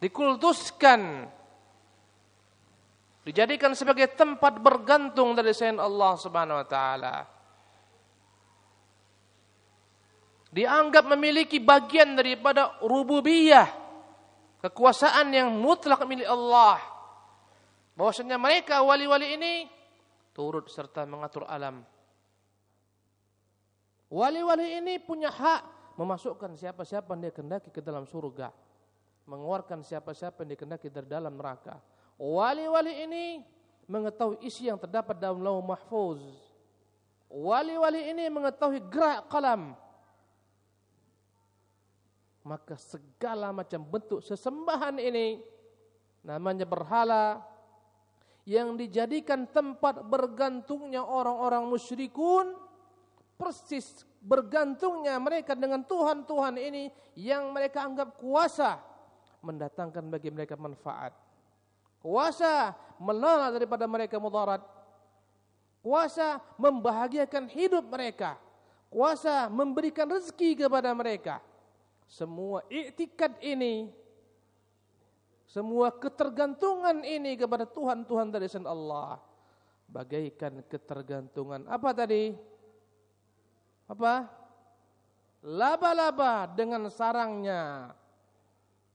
dikultuskan, dijadikan sebagai tempat bergantung dari selain Allah Subhanahu wa taala. Dianggap memiliki bagian daripada rububiyah, kekuasaan yang mutlak milik Allah. Bahwasanya mereka wali-wali ini turut serta mengatur alam. Wali-wali ini punya hak memasukkan siapa-siapa yang dia kendaki ke dalam surga mengeluarkan siapa-siapa yang dikendaki dari dalam neraka. Wali-wali ini mengetahui isi yang terdapat dalam lauh mahfuz. Wali-wali ini mengetahui gerak kalam. Maka segala macam bentuk sesembahan ini namanya berhala yang dijadikan tempat bergantungnya orang-orang musyrikun persis bergantungnya mereka dengan Tuhan-Tuhan ini yang mereka anggap kuasa mendatangkan bagi mereka manfaat. Kuasa menolak daripada mereka mudarat. Kuasa membahagiakan hidup mereka. Kuasa memberikan rezeki kepada mereka. Semua iktikad ini, semua ketergantungan ini kepada Tuhan-Tuhan dari sisi Allah. Bagaikan ketergantungan apa tadi? Apa? Laba-laba dengan sarangnya.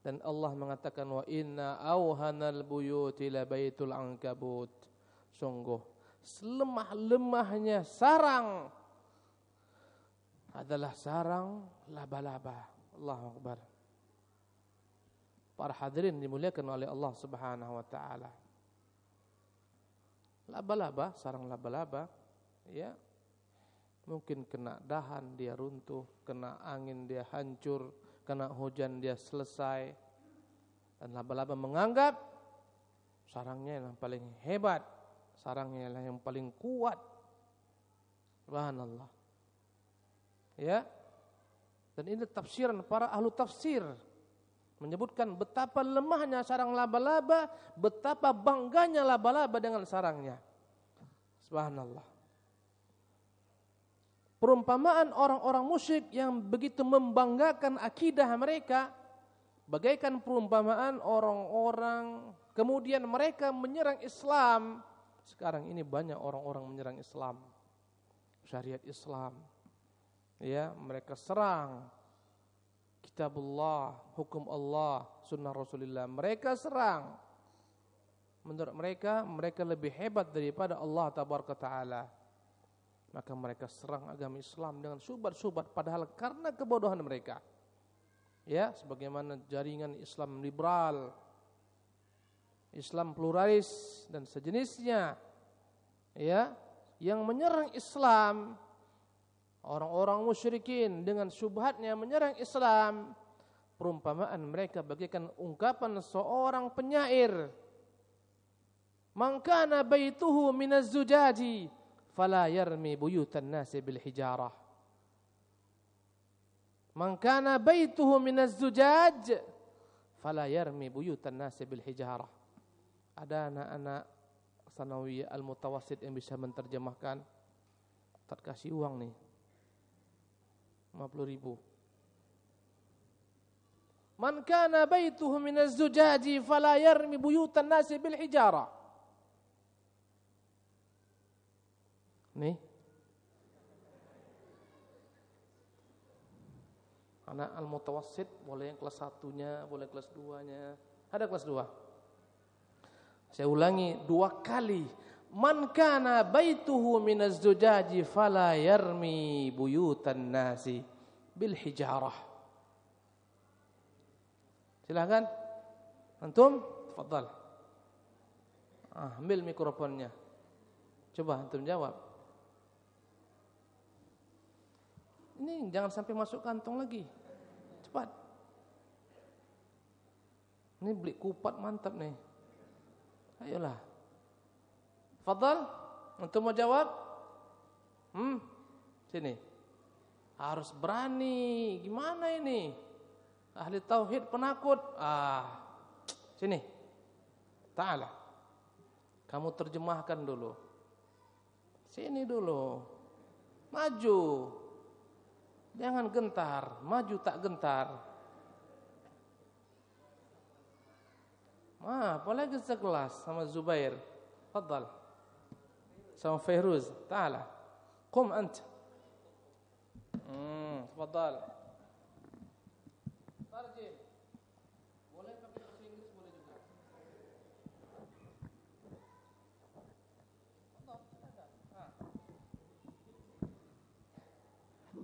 Dan Allah mengatakan wa inna auhanal buyuti la baitul ankabut. Sungguh selemah-lemahnya sarang adalah sarang laba-laba. Allahu akbar. Para hadirin dimuliakan oleh Allah Subhanahu wa taala. Laba-laba, sarang laba-laba ya mungkin kena dahan dia runtuh, kena angin dia hancur, kena hujan dia selesai. Dan laba-laba menganggap sarangnya yang paling hebat, sarangnya yang paling kuat. Subhanallah. Ya. Dan ini tafsiran para ahlu tafsir menyebutkan betapa lemahnya sarang laba-laba, betapa bangganya laba-laba dengan sarangnya. Subhanallah. Perumpamaan orang-orang musyrik yang begitu membanggakan akidah mereka bagaikan perumpamaan orang-orang kemudian mereka menyerang Islam. Sekarang ini banyak orang-orang menyerang Islam. Syariat Islam. Ya, mereka serang kitabullah, hukum Allah, sunnah Rasulullah. Mereka serang. Menurut mereka, mereka lebih hebat daripada Allah tabaraka taala maka mereka serang agama Islam dengan subat-subat padahal karena kebodohan mereka. Ya, sebagaimana jaringan Islam liberal, Islam pluralis dan sejenisnya. Ya, yang menyerang Islam orang-orang musyrikin dengan syubhatnya menyerang Islam perumpamaan mereka bagaikan ungkapan seorang penyair mangkana baituhu minaz zujaji fala yarmi buyutan nasi bil hijarah. Man kana baituhu minaz zujaj fala yarmi buyutan nasi bil hijarah. Ada anak-anak sanawiyah al-mutawassit yang bisa menerjemahkan. Tak kasih uang nih. 50 ribu. Man kana baituhu minaz zujaji fala yarmi buyutan nasi bil hijarah. Nih. Anak al-mutawassit boleh yang kelas satunya, boleh kelas duanya. Ada kelas dua. Saya ulangi dua kali. Man kana baituhu minaz zujaji fala yarmi buyutan nasi bil hijarah. Silakan. Antum, tafadhal. Ah, ambil mikrofonnya. Coba antum jawab. Ini jangan sampai masuk kantong lagi. Cepat. Ini beli kupat mantap nih. Ayolah. Fadal, untuk mau jawab? Hmm, sini. Harus berani. Gimana ini? Ahli tauhid penakut. Ah, sini. Ta'ala. Kamu terjemahkan dulu. Sini dulu. Maju. Jangan gentar, maju tak gentar. Ah, apalagi sekelas sama Zubair. Fadal. Sama Fairuz. Ta'ala. Qum anta. Hmm, fadal. Tarjim. Boleh pakai bahasa Inggris boleh juga.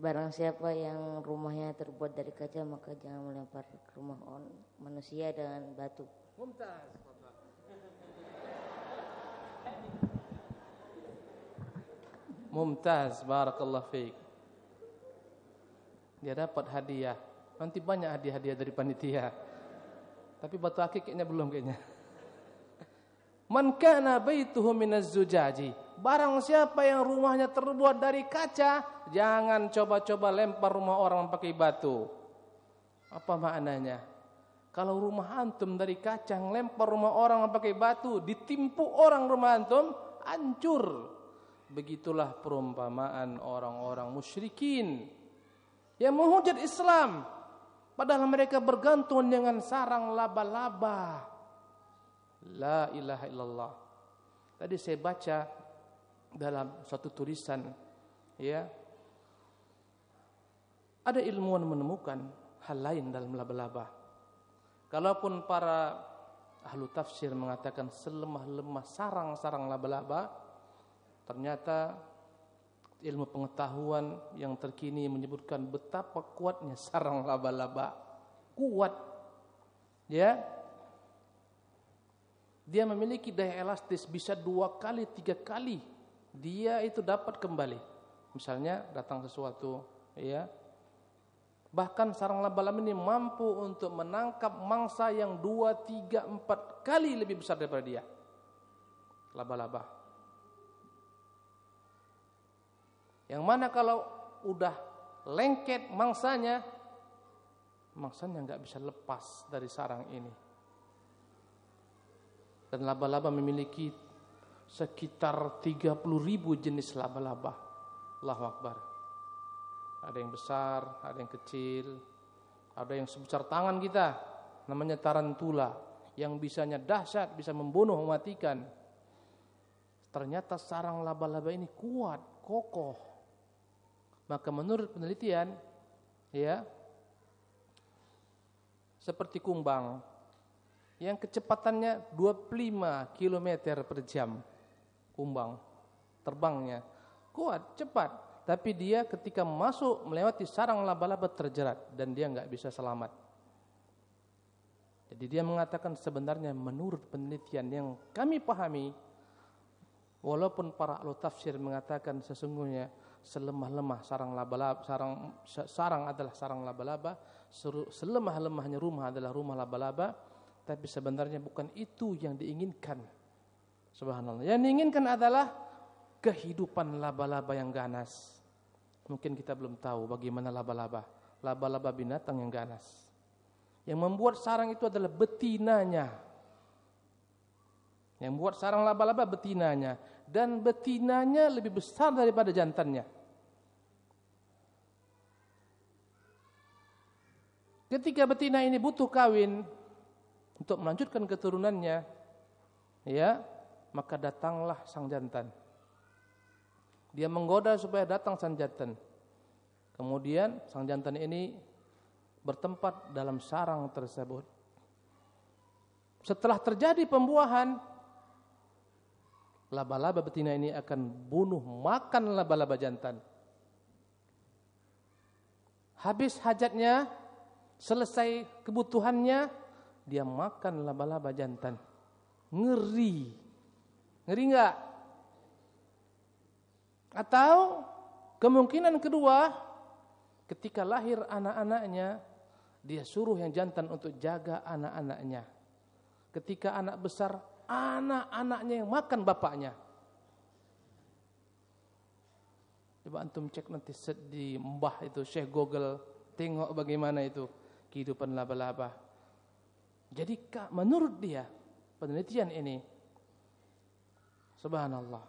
Barang siapa yang rumahnya terbuat dari kaca maka jangan melempar rumah on manusia dengan batu. Mumtaz. Mumtaz, barakallah fiik. Dia dapat hadiah. Nanti banyak hadiah-hadiah dari panitia. Tapi batu akik kayaknya belum kayaknya. Man kana baituhu minaz zujaji. Barang siapa yang rumahnya terbuat dari kaca, jangan coba-coba lempar rumah orang pakai batu. Apa maknanya? Kalau rumah antum dari kaca lempar rumah orang pakai batu, ditimpu orang rumah antum, hancur. Begitulah perumpamaan orang-orang musyrikin yang menghujat Islam padahal mereka bergantung dengan sarang laba-laba. La ilaha illallah. Tadi saya baca dalam satu tulisan ya ada ilmuwan menemukan hal lain dalam laba-laba. Kalaupun para ahlu tafsir mengatakan selemah-lemah sarang-sarang laba-laba, ternyata ilmu pengetahuan yang terkini menyebutkan betapa kuatnya sarang laba-laba. Kuat. Ya. Dia memiliki daya elastis bisa dua kali, tiga kali. Dia itu dapat kembali. Misalnya datang sesuatu, ya, Bahkan sarang laba-laba ini mampu untuk menangkap mangsa yang dua, tiga, empat kali lebih besar daripada dia. Laba-laba. Yang mana kalau udah lengket mangsanya, mangsanya nggak bisa lepas dari sarang ini. Dan laba-laba memiliki sekitar 30 ribu jenis laba-laba. Allahu Akbar. Ada yang besar, ada yang kecil, ada yang sebesar tangan kita, namanya tarantula, yang bisanya dahsyat, bisa membunuh, mematikan. Ternyata sarang laba-laba ini kuat, kokoh. Maka menurut penelitian, ya, seperti kumbang, yang kecepatannya 25 km per jam, kumbang, terbangnya, kuat, cepat. Tapi dia ketika masuk melewati sarang laba-laba terjerat dan dia nggak bisa selamat. Jadi dia mengatakan sebenarnya menurut penelitian yang kami pahami, walaupun para ahli tafsir mengatakan sesungguhnya selemah-lemah sarang laba-laba, sarang sarang adalah sarang laba-laba, selemah-lemahnya rumah adalah rumah laba-laba, tapi sebenarnya bukan itu yang diinginkan. Subhanallah. Yang diinginkan adalah kehidupan laba-laba yang ganas. Mungkin kita belum tahu bagaimana laba-laba. Laba-laba binatang yang ganas. Yang membuat sarang itu adalah betinanya. Yang membuat sarang laba-laba betinanya. Dan betinanya lebih besar daripada jantannya. Ketika betina ini butuh kawin untuk melanjutkan keturunannya, ya, maka datanglah sang jantan. Dia menggoda supaya datang sang jantan. Kemudian sang jantan ini bertempat dalam sarang tersebut. Setelah terjadi pembuahan, laba-laba betina ini akan bunuh makan laba-laba jantan. Habis hajatnya, selesai kebutuhannya, dia makan laba-laba jantan. Ngeri. Ngeri enggak? Atau kemungkinan kedua, ketika lahir anak-anaknya, dia suruh yang jantan untuk jaga anak-anaknya. Ketika anak besar, anak-anaknya yang makan bapaknya. Coba antum cek nanti di mbah itu Syekh Google, tengok bagaimana itu kehidupan laba-laba. Jadi menurut dia, penelitian ini, subhanallah,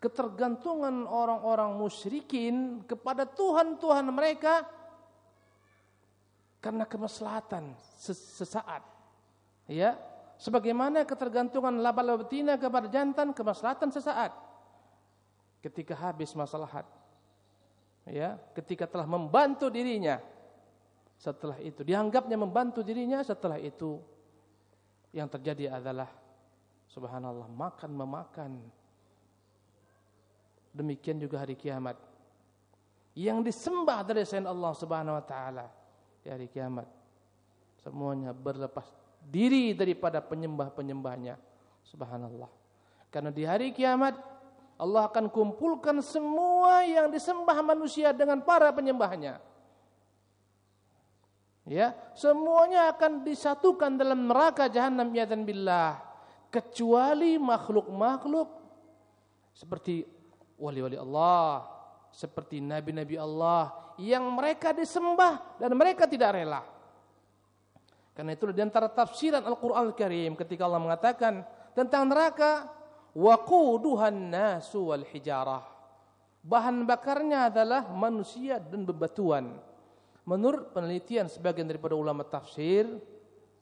ketergantungan orang-orang musyrikin kepada Tuhan-Tuhan mereka karena kemaslahatan sesaat. Ya, Sebagaimana ketergantungan laba-laba betina kepada jantan kemaslahatan sesaat. Ketika habis maslahat. Ya, ketika telah membantu dirinya. Setelah itu dianggapnya membantu dirinya, setelah itu yang terjadi adalah subhanallah makan memakan. Demikian juga hari kiamat. Yang disembah dari selain Allah Subhanahu wa taala di hari kiamat. Semuanya berlepas diri daripada penyembah-penyembahnya. Subhanallah. Karena di hari kiamat Allah akan kumpulkan semua yang disembah manusia dengan para penyembahnya. Ya, semuanya akan disatukan dalam neraka jahanam ya dan billah kecuali makhluk-makhluk seperti wali-wali Allah, seperti nabi-nabi Allah yang mereka disembah dan mereka tidak rela. Karena itu di antara tafsiran Al-Qur'an Al-Karim ketika Allah mengatakan tentang neraka waquduhan nasu wal hijarah. Bahan bakarnya adalah manusia dan bebatuan. Menurut penelitian sebagian daripada ulama tafsir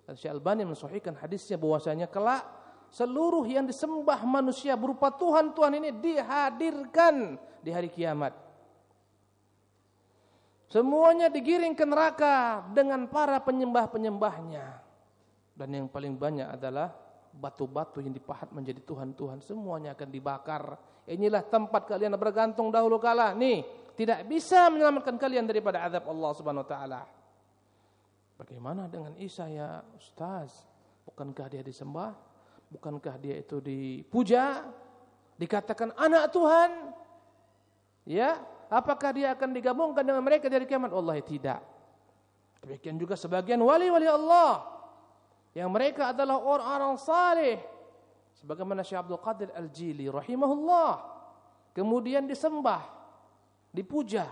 dan Syekh Albani mensahihkan hadisnya bahwasanya kelak seluruh yang disembah manusia berupa Tuhan-Tuhan ini dihadirkan di hari kiamat. Semuanya digiring ke neraka dengan para penyembah-penyembahnya. Dan yang paling banyak adalah batu-batu yang dipahat menjadi Tuhan-Tuhan. Semuanya akan dibakar. Inilah tempat kalian bergantung dahulu kala. Nih, tidak bisa menyelamatkan kalian daripada azab Allah Subhanahu wa taala. Bagaimana dengan Isa ya Ustaz? Bukankah dia disembah? Bukankah dia itu dipuja? Dikatakan anak Tuhan? Ya, apakah dia akan digabungkan dengan mereka dari kiamat? Allah tidak. Demikian juga sebagian wali-wali Allah yang mereka adalah orang-orang saleh sebagaimana Syekh Abdul Qadir Al-Jili rahimahullah kemudian disembah dipuja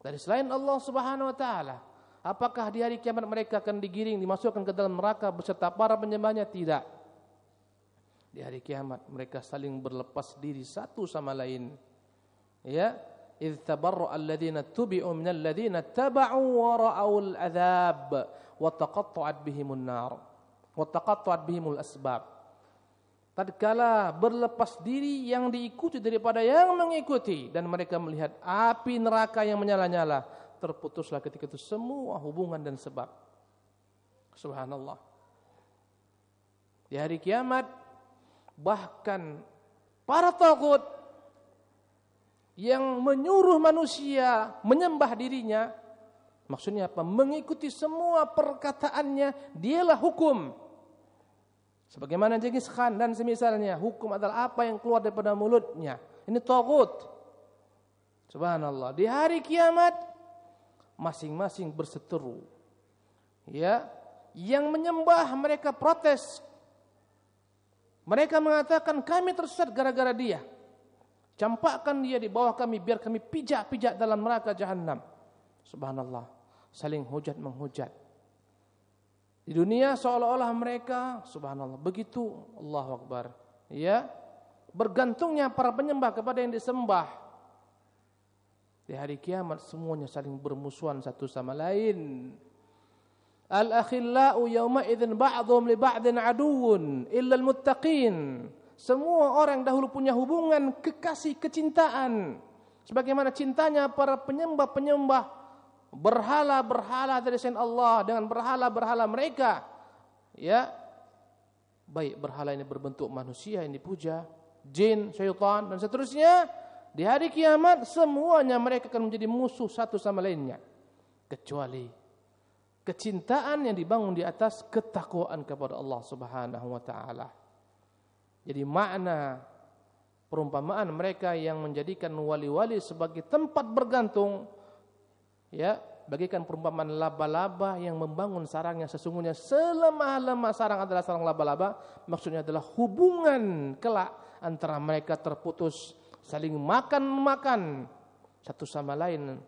dari selain Allah Subhanahu wa taala apakah di hari kiamat mereka akan digiring dimasukkan ke dalam neraka beserta para penyembahnya tidak di hari kiamat mereka saling berlepas diri satu sama lain. Ya id tabarra alladziina tubi'u min alladziina taba'u wa ra'awul al'adzab wa taqatta'at bihimun nar wa taqatta'at bihimul asbab. Tatkala berlepas diri yang diikuti daripada yang mengikuti dan mereka melihat api neraka yang menyala-nyala terputuslah ketika itu semua hubungan dan sebab. Subhanallah. Di hari kiamat bahkan para takut yang menyuruh manusia menyembah dirinya maksudnya apa? Mengikuti semua perkataannya dialah hukum. Sebagaimana Jengis Khan dan semisalnya hukum adalah apa yang keluar daripada mulutnya. Ini tagut subhanallah. Di hari kiamat masing-masing berseteru. Ya yang menyembah mereka protes mereka mengatakan kami tersesat gara-gara dia Campakkan dia di bawah kami biar kami pijak-pijak dalam neraka jahanam. Subhanallah. Saling hujat menghujat. Di dunia seolah-olah mereka subhanallah begitu Allah Akbar. Ya. Bergantungnya para penyembah kepada yang disembah. Di hari kiamat semuanya saling bermusuhan satu sama lain. Al-akhillau yawma idzin ba'dhum li ba'din aduwwun illa al-muttaqin. Semua orang dahulu punya hubungan kekasih kecintaan. Sebagaimana cintanya para penyembah-penyembah berhala-berhala dari selain Allah dengan berhala-berhala mereka. Ya. Baik berhala ini berbentuk manusia yang dipuja, jin, syaitan dan seterusnya. Di hari kiamat semuanya mereka akan menjadi musuh satu sama lainnya. Kecuali kecintaan yang dibangun di atas ketakwaan kepada Allah Subhanahu wa taala. Jadi makna perumpamaan mereka yang menjadikan wali-wali sebagai tempat bergantung ya bagikan perumpamaan laba-laba yang membangun sarangnya sesungguhnya selemah-lemah sarang adalah sarang laba-laba maksudnya adalah hubungan kelak antara mereka terputus saling makan-makan satu sama lain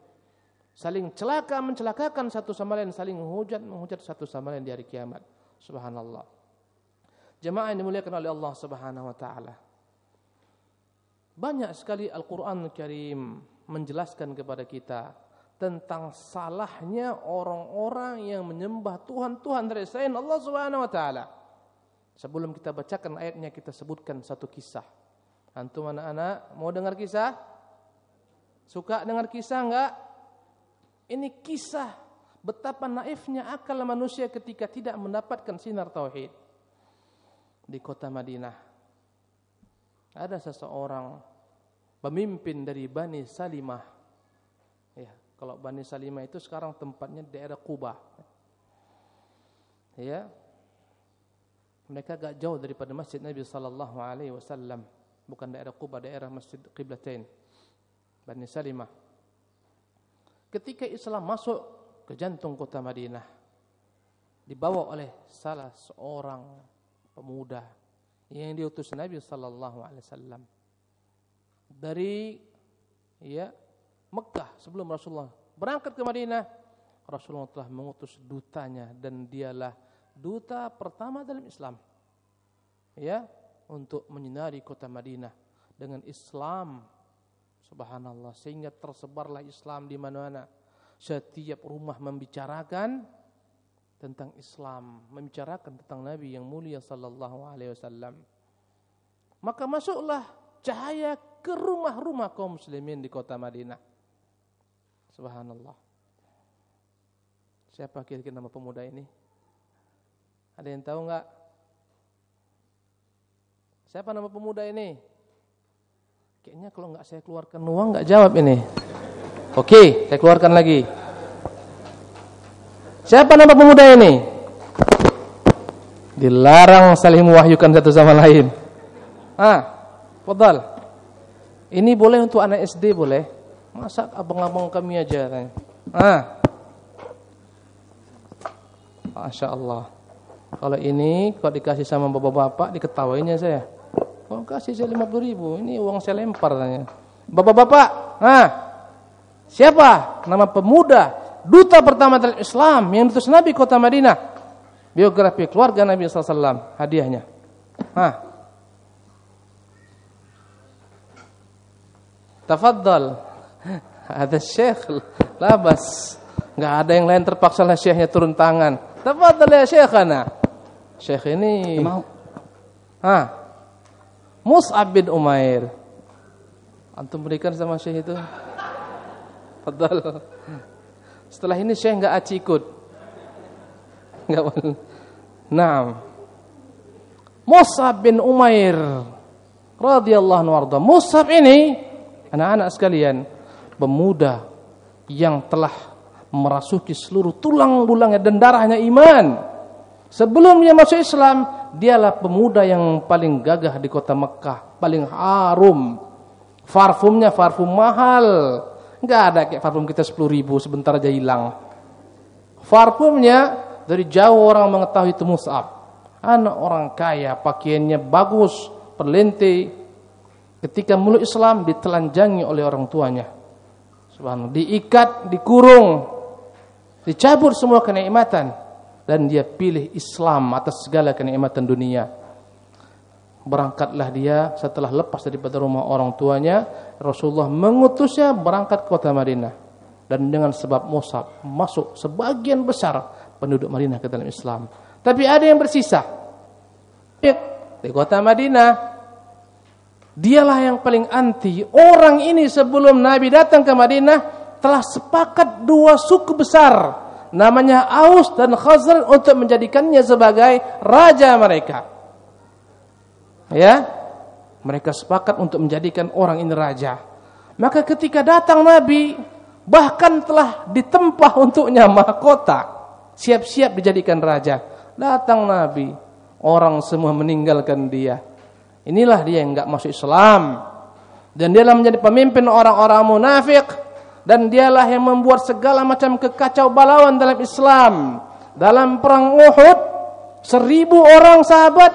saling celaka mencelakakan satu sama lain saling hujat menghujat satu sama lain di hari kiamat subhanallah Jemaah yang dimuliakan oleh Allah Subhanahu wa taala. Banyak sekali Al-Qur'an Karim menjelaskan kepada kita tentang salahnya orang-orang yang menyembah Tuhan-Tuhan dari selain Allah Subhanahu wa taala. Sebelum kita bacakan ayatnya kita sebutkan satu kisah. Antum anak-anak mau dengar kisah? Suka dengar kisah enggak? Ini kisah betapa naifnya akal manusia ketika tidak mendapatkan sinar tauhid. Di kota Madinah ada seseorang pemimpin dari Bani Salimah. Ya, kalau Bani Salimah itu sekarang tempatnya daerah Kuba. Ya, mereka agak jauh daripada masjid Nabi sallallahu alaihi wasallam, bukan daerah Quba, daerah Masjid Qiblatain. Bani Salimah. Ketika Islam masuk ke jantung kota Madinah, dibawa oleh salah seorang pemuda yang diutus Nabi sallallahu alaihi wasallam dari ya Mekah sebelum Rasulullah berangkat ke Madinah Rasulullah telah mengutus dutanya dan dialah duta pertama dalam Islam. Ya, untuk menyinari kota Madinah dengan Islam. Subhanallah, sehingga tersebarlah Islam di mana-mana. Setiap rumah membicarakan tentang Islam, membicarakan tentang Nabi yang mulia sallallahu alaihi wasallam. Maka masuklah cahaya ke rumah-rumah kaum muslimin di kota Madinah. Subhanallah. Siapa kira-kira nama pemuda ini? Ada yang tahu nggak? Siapa nama pemuda ini? Kayaknya kalau nggak saya keluarkan uang nggak jawab ini. Oke, saya keluarkan lagi. Siapa nama pemuda ini? Dilarang saling mewahyukan satu sama lain. Ah, podal. Ini boleh untuk anak SD boleh. Masa abang-abang kami aja. Ah. Masya Allah. Kalau ini kalau dikasih sama bapak-bapak diketawainya saya. Oh kasih saya lima puluh ribu, ini uang saya lempar tanya. Bapak-bapak, ah siapa nama pemuda duta pertama dalam Islam yang diutus Nabi kota Madinah? Biografi keluarga Nabi SAW hadiahnya. Ah. Tafadhal. Ada syekh labas. Enggak ada yang lain terpaksa lah syekhnya turun tangan. Tafadhal ya syekhana. Syekh ini mau. Ah. Mus'ab bin Umair. Antum berikan sama Syekh itu. Fadal. Setelah ini Syekh enggak aci ikut. Enggak. Naam. Mus'ab bin Umair radhiyallahu anhu Mus'ab ini anak-anak sekalian pemuda yang telah merasuki seluruh tulang bulangnya dan darahnya iman. Sebelum dia masuk Islam, dialah pemuda yang paling gagah di kota Mekah, paling harum. Parfumnya parfum mahal. Enggak ada kayak parfum kita 10 ribu sebentar aja hilang. Parfumnya dari jauh orang mengetahui itu Mus'ab. Anak orang kaya, pakaiannya bagus, perlente. Ketika mulut Islam ditelanjangi oleh orang tuanya. Diikat, dikurung, dicabut semua kenikmatan dan dia pilih Islam atas segala kenikmatan dunia. Berangkatlah dia setelah lepas daripada rumah orang tuanya, Rasulullah mengutusnya berangkat ke kota Madinah. Dan dengan sebab Musab masuk sebagian besar penduduk Madinah ke dalam Islam. Tapi ada yang bersisa. Di kota Madinah Dialah yang paling anti. Orang ini sebelum Nabi datang ke Madinah telah sepakat dua suku besar namanya Aus dan Khazraj untuk menjadikannya sebagai raja mereka. Ya. Mereka sepakat untuk menjadikan orang ini raja. Maka ketika datang Nabi bahkan telah ditempah untuknya mahkota, siap-siap dijadikan raja. Datang Nabi, orang semua meninggalkan dia. Inilah dia yang enggak masuk Islam. Dan dia menjadi pemimpin orang-orang munafik dan dialah yang membuat segala macam kekacau balauan dalam Islam. Dalam perang Uhud, seribu orang sahabat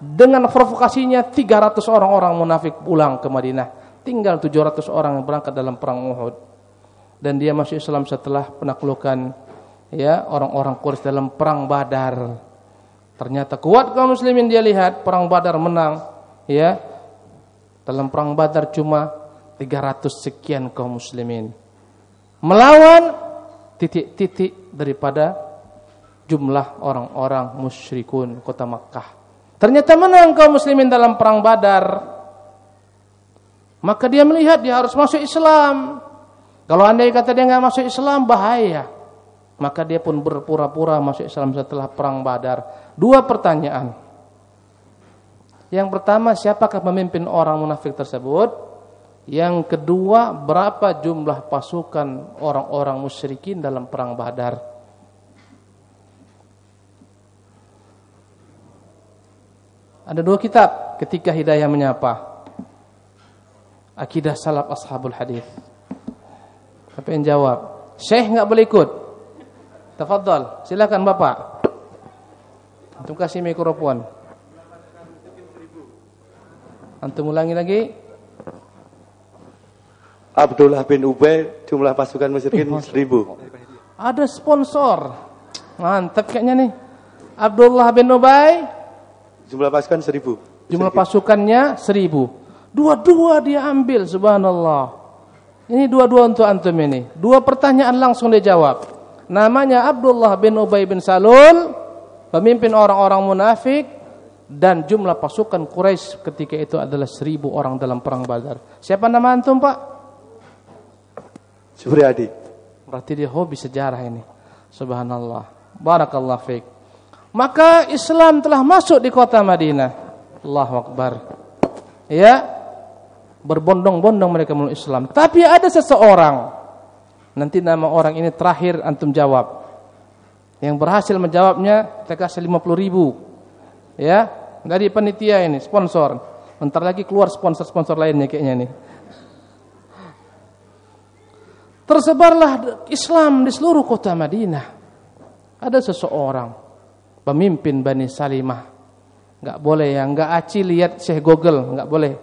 dengan provokasinya 300 orang-orang munafik pulang ke Madinah. Tinggal 700 orang yang berangkat dalam perang Uhud. Dan dia masuk Islam setelah penaklukan ya orang-orang Quraisy dalam perang Badar. Ternyata kuat kaum muslimin dia lihat perang Badar menang, ya. Dalam perang Badar cuma 300 sekian kaum muslimin melawan titik-titik daripada jumlah orang-orang musyrikun kota Makkah Ternyata menang kaum muslimin dalam perang Badar. Maka dia melihat dia harus masuk Islam. Kalau anda kata dia nggak masuk Islam bahaya. Maka dia pun berpura-pura masuk Islam setelah perang Badar. Dua pertanyaan. Yang pertama, siapakah pemimpin orang munafik tersebut? Yang kedua, berapa jumlah pasukan orang-orang musyrikin dalam perang Badar? Ada dua kitab ketika hidayah menyapa. Akidah salaf ashabul hadis. Siapa yang jawab? Syekh enggak boleh ikut. Tafadhal, silakan Bapak. Antum kasih mikrofon. Antum ulangi lagi. Abdullah bin Ubay jumlah pasukan musyrikin Eh, seribu. Ada sponsor. Mantap kayaknya nih. Abdullah bin Ubay Jumlah pasukan seribu. Jumlah pasukannya seribu. Dua-dua dia ambil, subhanallah. Ini dua-dua untuk antum ini. Dua pertanyaan langsung dia jawab. Namanya Abdullah bin Ubay bin Salul, pemimpin orang-orang munafik, dan jumlah pasukan Quraisy ketika itu adalah seribu orang dalam perang Badar. Siapa nama antum pak? Supriyadi. Berarti dia hobi sejarah ini. Subhanallah. Barakallah fiqh. Maka Islam telah masuk di kota Madinah. Allahu Akbar. Ya. Berbondong-bondong mereka memeluk Islam. Tapi ada seseorang. Nanti nama orang ini terakhir antum jawab. Yang berhasil menjawabnya kita kasih 50 ribu. Ya. Dari panitia ini, sponsor. Bentar lagi keluar sponsor-sponsor lainnya kayaknya nih. Tersebarlah Islam di seluruh kota Madinah. Ada seseorang pemimpin Bani Salimah. Enggak boleh ya, enggak aci lihat Syekh Google, enggak boleh.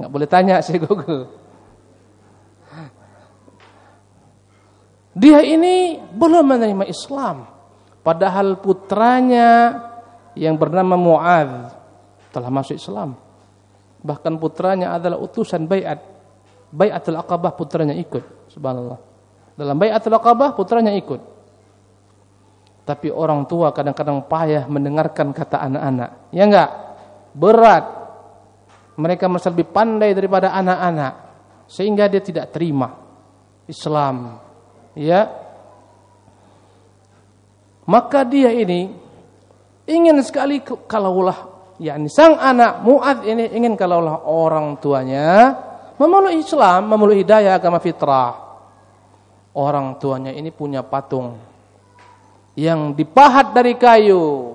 Enggak boleh tanya Syekh Google. Dia ini belum menerima Islam. Padahal putranya yang bernama Muadz telah masuk Islam. Bahkan putranya adalah utusan baiat. Baiatul Aqabah putranya ikut. Subhanallah. Dalam baiatul Aqabah putranya ikut. Tapi orang tua kadang-kadang payah mendengarkan kata anak-anak. Ya enggak? Berat. Mereka merasa lebih pandai daripada anak-anak. Sehingga dia tidak terima Islam. Ya. Maka dia ini ingin sekali kalaulah yakni sang anak Muad ini ingin kalaulah orang tuanya memeluk Islam, memeluk hidayah agama fitrah. Orang tuanya ini punya patung yang dipahat dari kayu.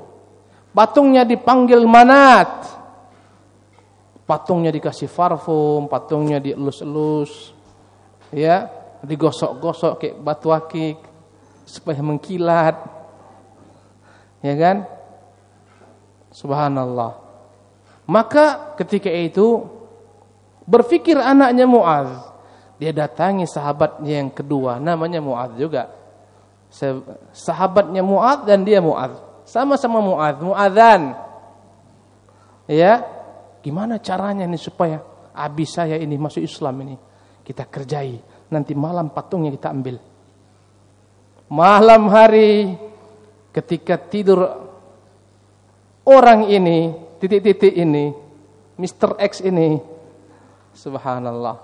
Patungnya dipanggil Manat. Patungnya dikasih parfum, patungnya dielus-elus. Ya, digosok-gosok kayak batu akik supaya mengkilat. Ya kan? Subhanallah. Maka ketika itu berpikir anaknya Muaz, dia datangi sahabatnya yang kedua, namanya Muaz juga. Sahabatnya Muaz dan dia Muaz, sama-sama Muaz, Muadzan. Ya, gimana caranya nih supaya abis saya ini masuk Islam ini kita kerjai, nanti malam patungnya kita ambil. Malam hari ketika tidur orang ini, titik-titik ini, Mr. X ini, subhanallah.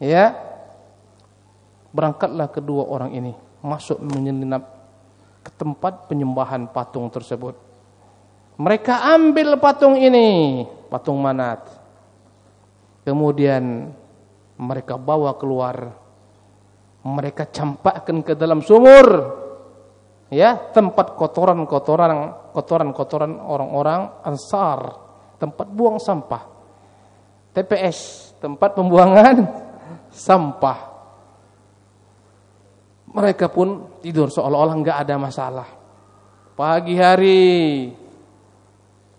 Ya, berangkatlah kedua orang ini masuk menyelinap ke tempat penyembahan patung tersebut. Mereka ambil patung ini, patung Manat. Kemudian mereka bawa keluar. Mereka campakkan ke dalam sumur. Ya, tempat kotoran-kotoran kotoran-kotoran orang-orang Ansar, tempat buang sampah. TPS, tempat pembuangan sampah. Mereka pun tidur seolah-olah enggak ada masalah. Pagi hari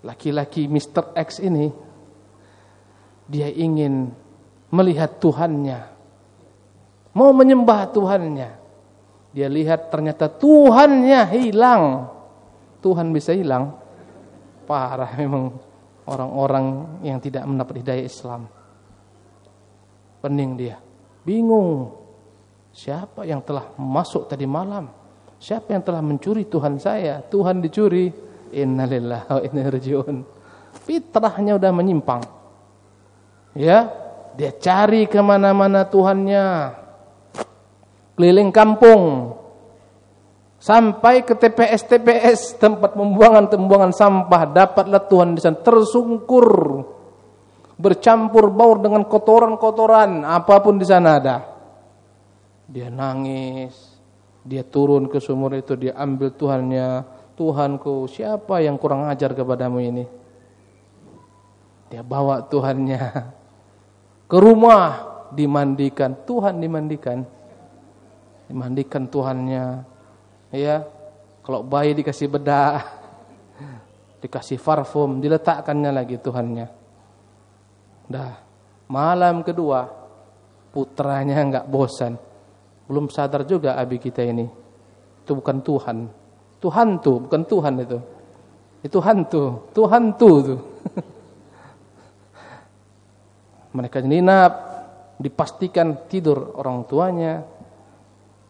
laki-laki Mr. X ini dia ingin melihat Tuhannya. Mau menyembah Tuhannya. Dia lihat ternyata Tuhannya hilang. Tuhan bisa hilang. Parah memang orang-orang yang tidak mendapat hidayah Islam. Pening dia. Bingung. Siapa yang telah masuk tadi malam? Siapa yang telah mencuri Tuhan saya? Tuhan dicuri. Innalillahi wa inna rajiun. Fitrahnya udah menyimpang. Ya, dia cari ke mana-mana Tuhannya. Keliling kampung. Sampai ke TPS-TPS tempat pembuangan-pembuangan sampah dapatlah Tuhan di sana tersungkur bercampur baur dengan kotoran-kotoran apa pun di sana ada. Dia nangis, dia turun ke sumur itu, dia ambil Tuhannya, Tuhanku, siapa yang kurang ajar kepadamu ini? Dia bawa Tuhannya ke rumah, dimandikan, Tuhan dimandikan. Dimandikan Tuhannya. Ya. Kalau bayi dikasih bedah, dikasih parfum, diletakkannya lagi Tuhannya. Dah. Malam kedua, putranya enggak bosan. Belum sadar juga abi kita ini. Itu bukan Tuhan. Itu hantu, bukan Tuhan itu. Itu hantu, itu hantu itu. Mereka nginap, dipastikan tidur orang tuanya.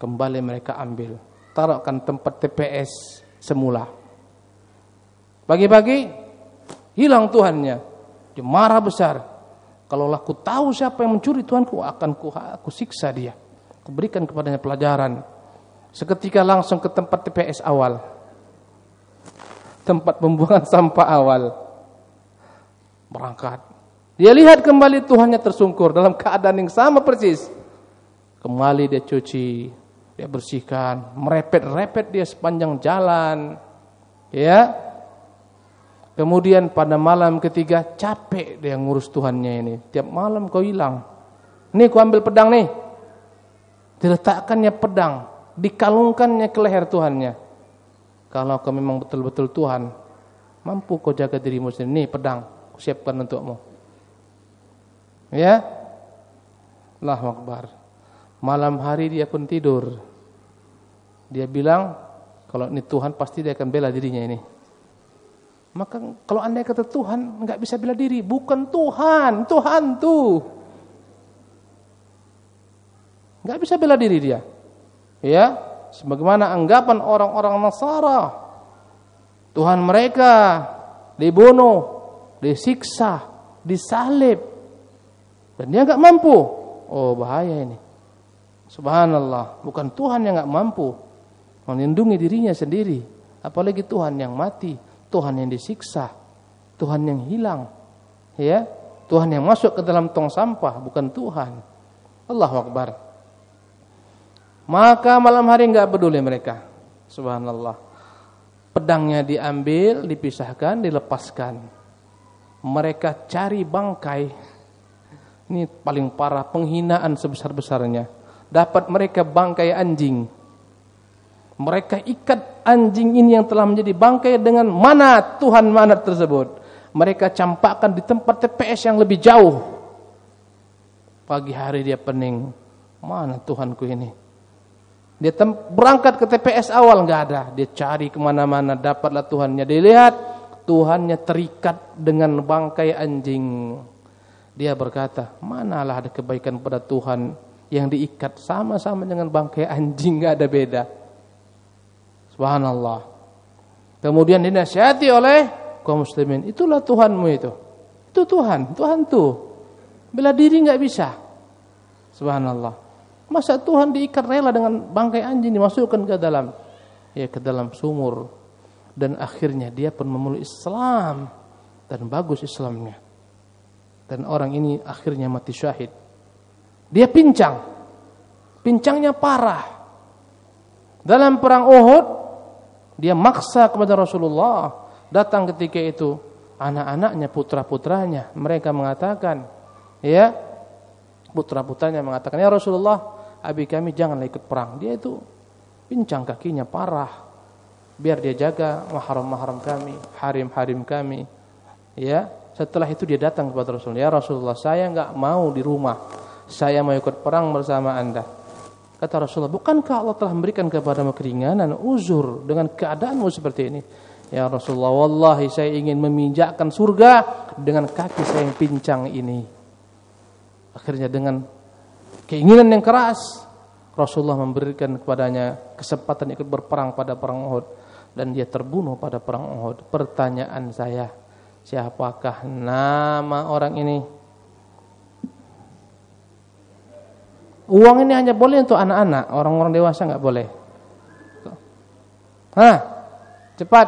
Kembali mereka ambil, taruhkan tempat TPS semula. Pagi-pagi hilang Tuhannya. Dia marah besar. Kalau aku tahu siapa yang mencuri Tuhanku akan ku, aku siksa dia. Kuberikan kepadanya pelajaran. Seketika langsung ke tempat TPS awal. Tempat pembuangan sampah awal. Berangkat. Dia lihat kembali Tuhannya tersungkur dalam keadaan yang sama persis. Kembali dia cuci, dia bersihkan, merepet-repet dia sepanjang jalan. Ya. Kemudian pada malam ketiga capek dia ngurus Tuhannya ini. Tiap malam kau hilang. Nih kau ambil pedang nih. Diletakkannya pedang dikalungkannya ke leher Tuhannya. Kalau kau memang betul-betul Tuhan, mampu kau jaga dirimu sendiri. Ini pedang, siapkan untukmu. Ya, Allah Akbar. Malam hari dia pun tidur. Dia bilang, kalau ini Tuhan pasti dia akan bela dirinya ini. Maka kalau anda kata Tuhan nggak bisa bela diri, bukan Tuhan, Tuhan tuh. Nggak bisa bela diri dia. Ya, sebagaimana anggapan orang-orang Nasara. Tuhan mereka dibunuh, disiksa, disalib. Dan dia enggak mampu. Oh, bahaya ini. Subhanallah, bukan Tuhan yang enggak mampu melindungi dirinya sendiri, apalagi Tuhan yang mati, Tuhan yang disiksa, Tuhan yang hilang. Ya, Tuhan yang masuk ke dalam tong sampah, bukan Tuhan. Allahu Akbar. Maka malam hari enggak peduli mereka. Subhanallah. Pedangnya diambil, dipisahkan, dilepaskan. Mereka cari bangkai. Ini paling parah penghinaan sebesar-besarnya. Dapat mereka bangkai anjing. Mereka ikat anjing ini yang telah menjadi bangkai dengan mana Tuhan mana tersebut. Mereka campakkan di tempat TPS yang lebih jauh. Pagi hari dia pening. Mana Tuhanku ini? Dia berangkat ke TPS awal nggak ada. Dia cari ke mana-mana dapatlah Tuhannya. Dia lihat Tuhannya terikat dengan bangkai anjing. Dia berkata, manalah ada kebaikan pada Tuhan yang diikat sama-sama dengan bangkai anjing nggak ada beda. Subhanallah. Kemudian dinasihati oleh kaum muslimin. Itulah Tuhanmu itu. Itu Tuhan, Tuhan tuh. Bela diri nggak bisa. Subhanallah. Masa Tuhan diikat rela dengan bangkai anjing dimasukkan ke dalam ya ke dalam sumur dan akhirnya dia pun memeluk Islam dan bagus Islamnya. Dan orang ini akhirnya mati syahid. Dia pincang. Pincangnya parah. Dalam perang Uhud dia maksa kepada Rasulullah datang ketika itu anak-anaknya putra-putranya mereka mengatakan ya putra-putranya mengatakan ya Rasulullah abi kami janganlah ikut perang. Dia itu pincang kakinya parah. Biar dia jaga mahram-mahram kami, harim-harim kami. Ya, setelah itu dia datang kepada Rasulullah. Ya Rasulullah, saya enggak mau di rumah. Saya mau ikut perang bersama Anda. Kata Rasulullah, bukankah Allah telah memberikan kepadamu keringanan, uzur dengan keadaanmu seperti ini? Ya Rasulullah, wallahi saya ingin meminjakkan surga dengan kaki saya yang pincang ini. Akhirnya dengan keinginan yang keras Rasulullah memberikan kepadanya kesempatan ikut berperang pada perang Uhud dan dia terbunuh pada perang Uhud. Pertanyaan saya, siapakah nama orang ini? Uang ini hanya boleh untuk anak-anak, orang-orang dewasa nggak boleh. Hah? Cepat.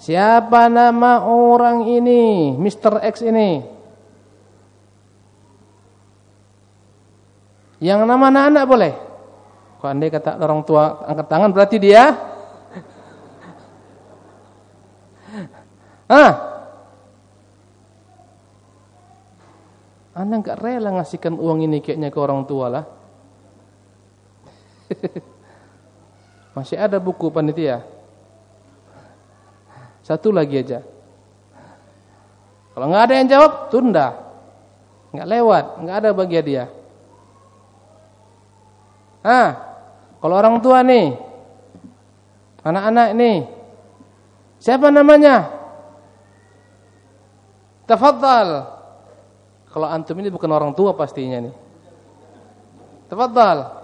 Siapa nama orang ini? Mr. X ini. Yang nama anak-anak boleh. Kalau anda kata orang tua angkat tangan berarti dia Ah. Anda nggak rela ngasihkan uang ini kayaknya ke orang tua lah. Masih ada buku panitia. Satu lagi aja. Kalau nggak ada yang jawab, tunda. Nggak lewat, nggak ada bagi dia. Ah, kalau orang tua nih, anak-anak nih, siapa namanya? Tafadhal. Kalau antum ini bukan orang tua pastinya nih. Tafadhal.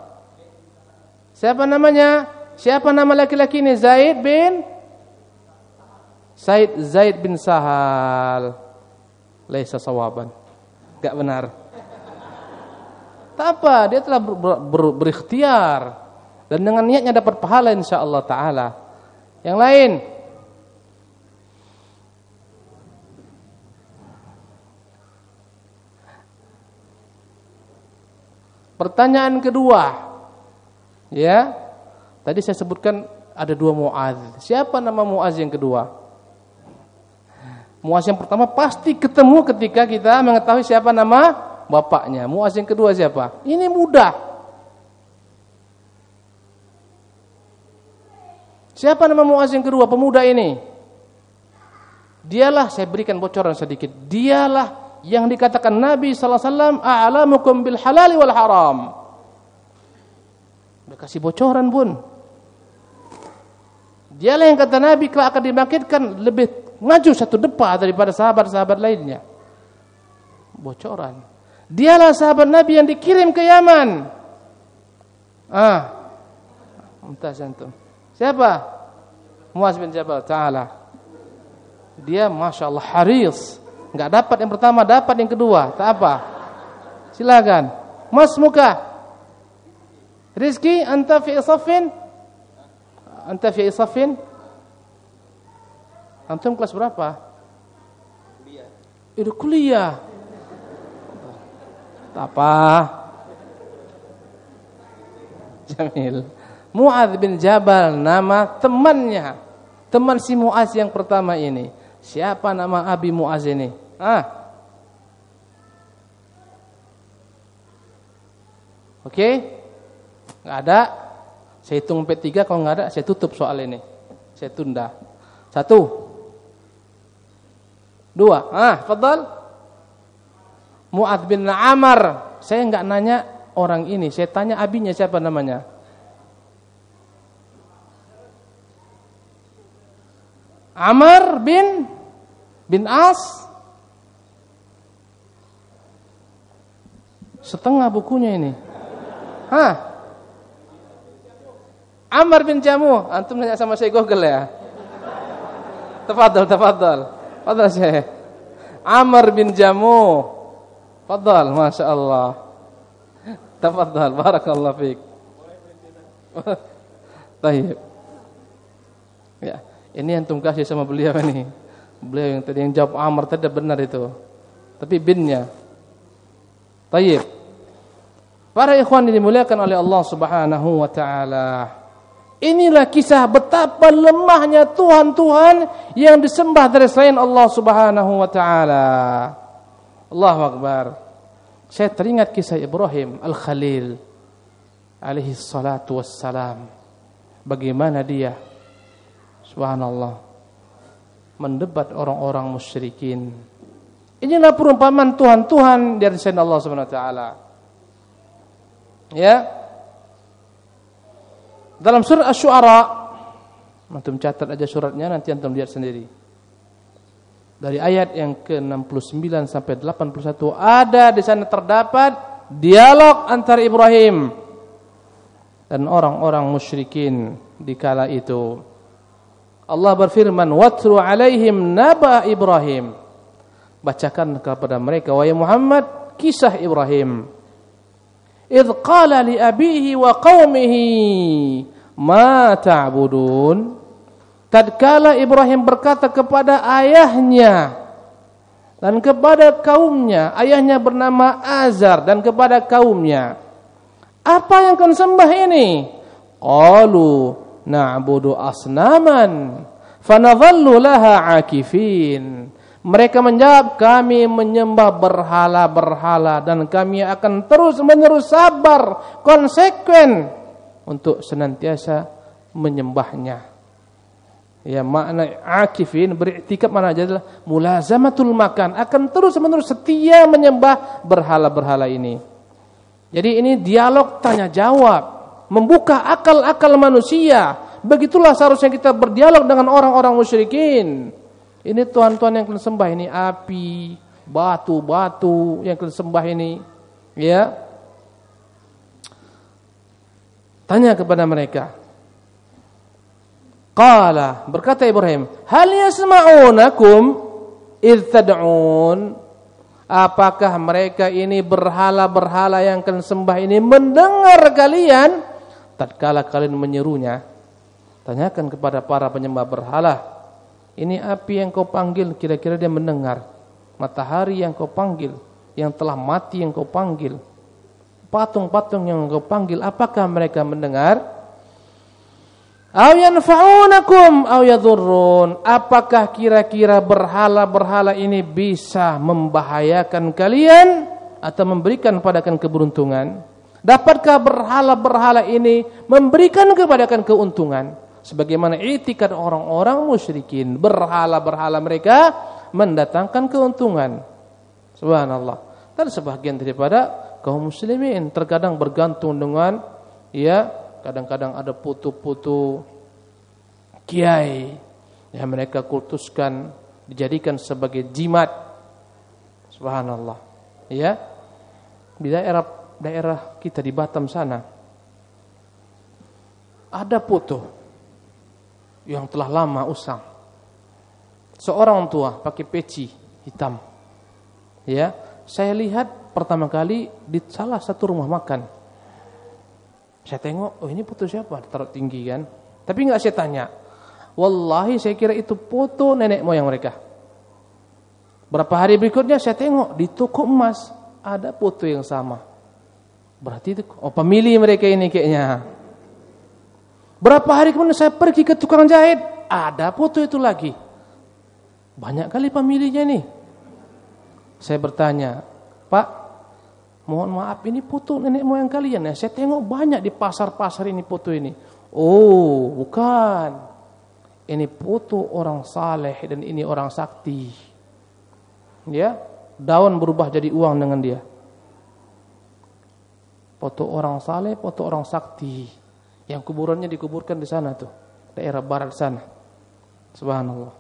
Siapa namanya? Siapa nama laki-laki ini? Zaid bin Said Zaid bin Sahal. Laisa sawaban. Enggak benar. Tak apa, dia telah ber, ber, ber, berikhtiar dan dengan niatnya dapat pahala insyaallah taala. Yang lain Pertanyaan kedua. Ya. Tadi saya sebutkan ada dua Muaz. Siapa nama Muaz yang kedua? Muaz yang pertama pasti ketemu ketika kita mengetahui siapa nama bapaknya. Muaz yang kedua siapa? Ini mudah. Siapa nama Muaz yang kedua? Pemuda ini. Dialah saya berikan bocoran sedikit. Dialah yang dikatakan Nabi sallallahu alaihi wasallam a'lamukum bil halal wal haram. Udah kasih bocoran pun. Dialah yang kata Nabi kalau akan dibangkitkan lebih maju satu depa daripada sahabat-sahabat lainnya. Bocoran. Dialah sahabat Nabi yang dikirim ke Yaman. Ah. Entah antum. Siapa? Muaz bin Jabal Ta'ala. Dia Masya Allah haris Enggak dapat yang pertama, dapat yang kedua. Tak apa. Silakan. Mas muka. Rizki, anta fi isafin? Anta fi isafin? Antum kelas berapa? Kuliah. Itu kuliah. Tak apa. Jamil. Mu'adz bin Jabal nama temannya. Teman si Mu'adz yang pertama ini. Siapa nama Abi Mu'adz ini? Ah. Oke? Enggak ada. Saya hitung sampai tiga. Kalau enggak ada, saya tutup soal ini. Saya tunda. Satu. Dua. Ah, fadal. Mu'ad bin Amar. Saya enggak nanya orang ini. Saya tanya abinya siapa namanya. Amar bin bin As Setengah bukunya ini. Hah? Amr bin Jamu. Antum nanya sama saya Google ya. Tafadhal, tafadhal. Fadhal saya. Amr bin Jamu. Fadhal, Masya Allah. Tafadhal, barakallah fiik. Baik. Ya, ini antum kasih sama beliau ini. Beliau yang tadi yang jawab Amr tadi benar itu. Tapi binnya. Baik. Para ikhwan dimuliakan oleh Allah Subhanahu wa taala. Inilah kisah betapa lemahnya Tuhan-Tuhan yang disembah dari selain Allah Subhanahu wa taala. Allahu akbar. Saya teringat kisah Ibrahim Al-Khalil alaihi salatu wassalam. Bagaimana dia subhanallah mendebat orang-orang musyrikin. Inilah perumpamaan Tuhan-Tuhan dari selain Allah Subhanahu wa taala. Ya. Dalam surat Asy-Syu'ara antum catat aja suratnya nanti antum lihat sendiri. Dari ayat yang ke-69 sampai 81 ada di sana terdapat dialog antara Ibrahim dan orang-orang musyrikin di kala itu. Allah berfirman, "Watlu 'alaihim naba Ibrahim." Bacakan kepada mereka wahai Muhammad kisah Ibrahim. Idz qala li abihi wa qaumihi ma ta'budun? Tatkala Ibrahim berkata kepada ayahnya dan kepada kaumnya, ayahnya bernama Azar dan kepada kaumnya, apa yang kalian sembah ini? Qalu na'budu asnaman fanadhallu laha akifin. Mereka menjawab, kami menyembah berhala-berhala dan kami akan terus-menerus sabar, konsekuen untuk senantiasa menyembahnya. Ya makna akifin beriktikaf mana aja adalah mulazamatul makan akan terus-menerus setia menyembah berhala-berhala ini. Jadi ini dialog tanya jawab, membuka akal-akal manusia. Begitulah seharusnya kita berdialog dengan orang-orang musyrikin. Ini tuhan-tuhan yang kalian sembah ini api, batu-batu yang kalian sembah ini. Ya. Tanya kepada mereka. Qala berkata Ibrahim, "Hal yasma'unakum idh tad'un?" Apakah mereka ini berhala-berhala yang kalian sembah ini mendengar kalian tatkala kalian menyerunya? Tanyakan kepada para penyembah berhala. Ini api yang kau panggil kira-kira dia mendengar. Matahari yang kau panggil, yang telah mati yang kau panggil. Patung-patung yang kau panggil, apakah mereka mendengar? Yadhurrun. Apakah kira-kira berhala-berhala ini bisa membahayakan kalian atau memberikan padakan keberuntungan? Dapatkah berhala-berhala ini memberikan kepadakan keuntungan? Sebagaimana itikad orang-orang musyrikin berhala-berhala mereka mendatangkan keuntungan. Subhanallah. Dan sebagian daripada kaum muslimin terkadang bergantung dengan ya kadang-kadang ada putu-putu kiai yang mereka kultuskan dijadikan sebagai jimat. Subhanallah. Ya. Di daerah daerah kita di Batam sana ada putu yang telah lama usang. Seorang tua pakai peci hitam. Ya, saya lihat pertama kali di salah satu rumah makan. Saya tengok, oh ini foto siapa? Taruh tinggi kan. Tapi nggak saya tanya. Wallahi saya kira itu foto nenek moyang mereka. Berapa hari berikutnya saya tengok di toko emas ada foto yang sama. Berarti itu oh pemilih mereka ini kayaknya. Berapa hari kemudian saya pergi ke tukang jahit, ada foto itu lagi. Banyak kali pemilihnya ini. Saya bertanya, Pak, mohon maaf ini foto nenek moyang kalian ya. Saya tengok banyak di pasar-pasar ini foto ini. Oh, bukan. Ini foto orang saleh dan ini orang sakti. Ya, daun berubah jadi uang dengan dia. Foto orang saleh, foto orang sakti. Yang kuburannya dikuburkan di sana tuh, daerah barat sana. Subhanallah.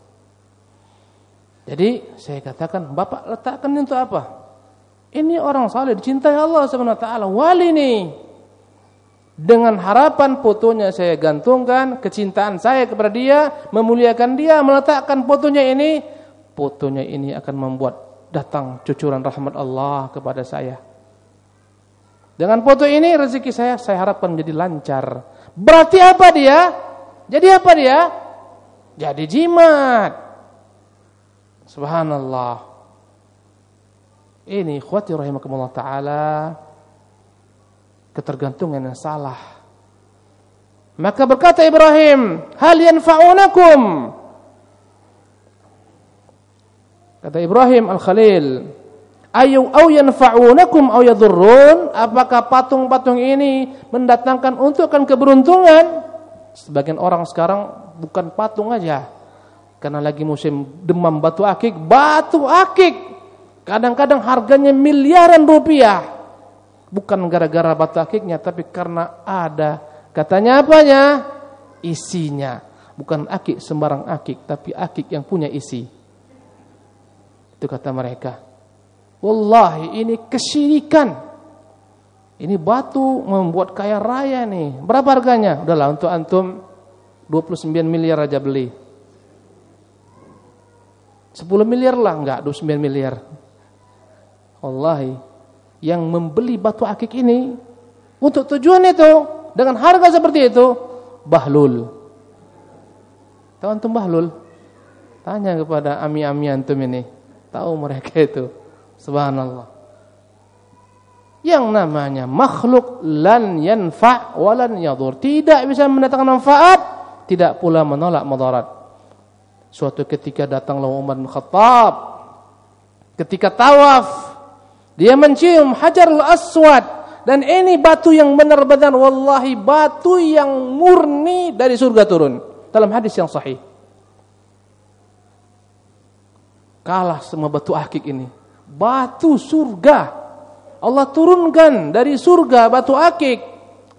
Jadi saya katakan, Bapak letakkan ini untuk apa? Ini orang saleh dicintai Allah Subhanahu wa taala, wali nih. Dengan harapan fotonya saya gantungkan, kecintaan saya kepada dia, memuliakan dia, meletakkan fotonya ini, fotonya ini akan membuat datang cucuran rahmat Allah kepada saya. Dengan foto ini rezeki saya saya harapkan menjadi lancar. Berarti apa dia? Jadi apa dia? Jadi jimat. Subhanallah. Ini ikhwati rahimakumullah taala ketergantungan yang salah. Maka berkata Ibrahim, "Hal yanfa'unakum?" Kata Ibrahim Al-Khalil, ayu au yanfa'unakum au yadhurrun apakah patung-patung ini mendatangkan untukkan keberuntungan? Sebagian orang sekarang bukan patung aja. Karena lagi musim demam batu akik batu akik. Kadang-kadang harganya miliaran rupiah. Bukan gara-gara batu akiknya tapi karena ada. Katanya apanya? Isinya. Bukan akik sembarang akik tapi akik yang punya isi. Itu kata mereka Wallahi ini kesyirikan. Ini batu membuat kaya raya nih. Berapa harganya? Udahlah untuk antum 29 miliar aja beli. 10 miliar lah, enggak, 29 miliar. Wallahi, yang membeli batu akik ini untuk tujuan itu dengan harga seperti itu bahlul. Tahu antum bahlul? Tanya kepada ami-ami antum ini. Tahu mereka itu. Subhanallah. Yang namanya makhluk lan yanfa' walan yadur. Tidak bisa mendatangkan manfaat, tidak pula menolak mudarat. Suatu ketika datanglah Umar bin Khattab. Ketika tawaf, dia mencium Hajarul Aswad dan ini batu yang benar-benar wallahi batu yang murni dari surga turun dalam hadis yang sahih. Kalah semua batu akik ini. Batu surga. Allah turunkan dari surga batu akik.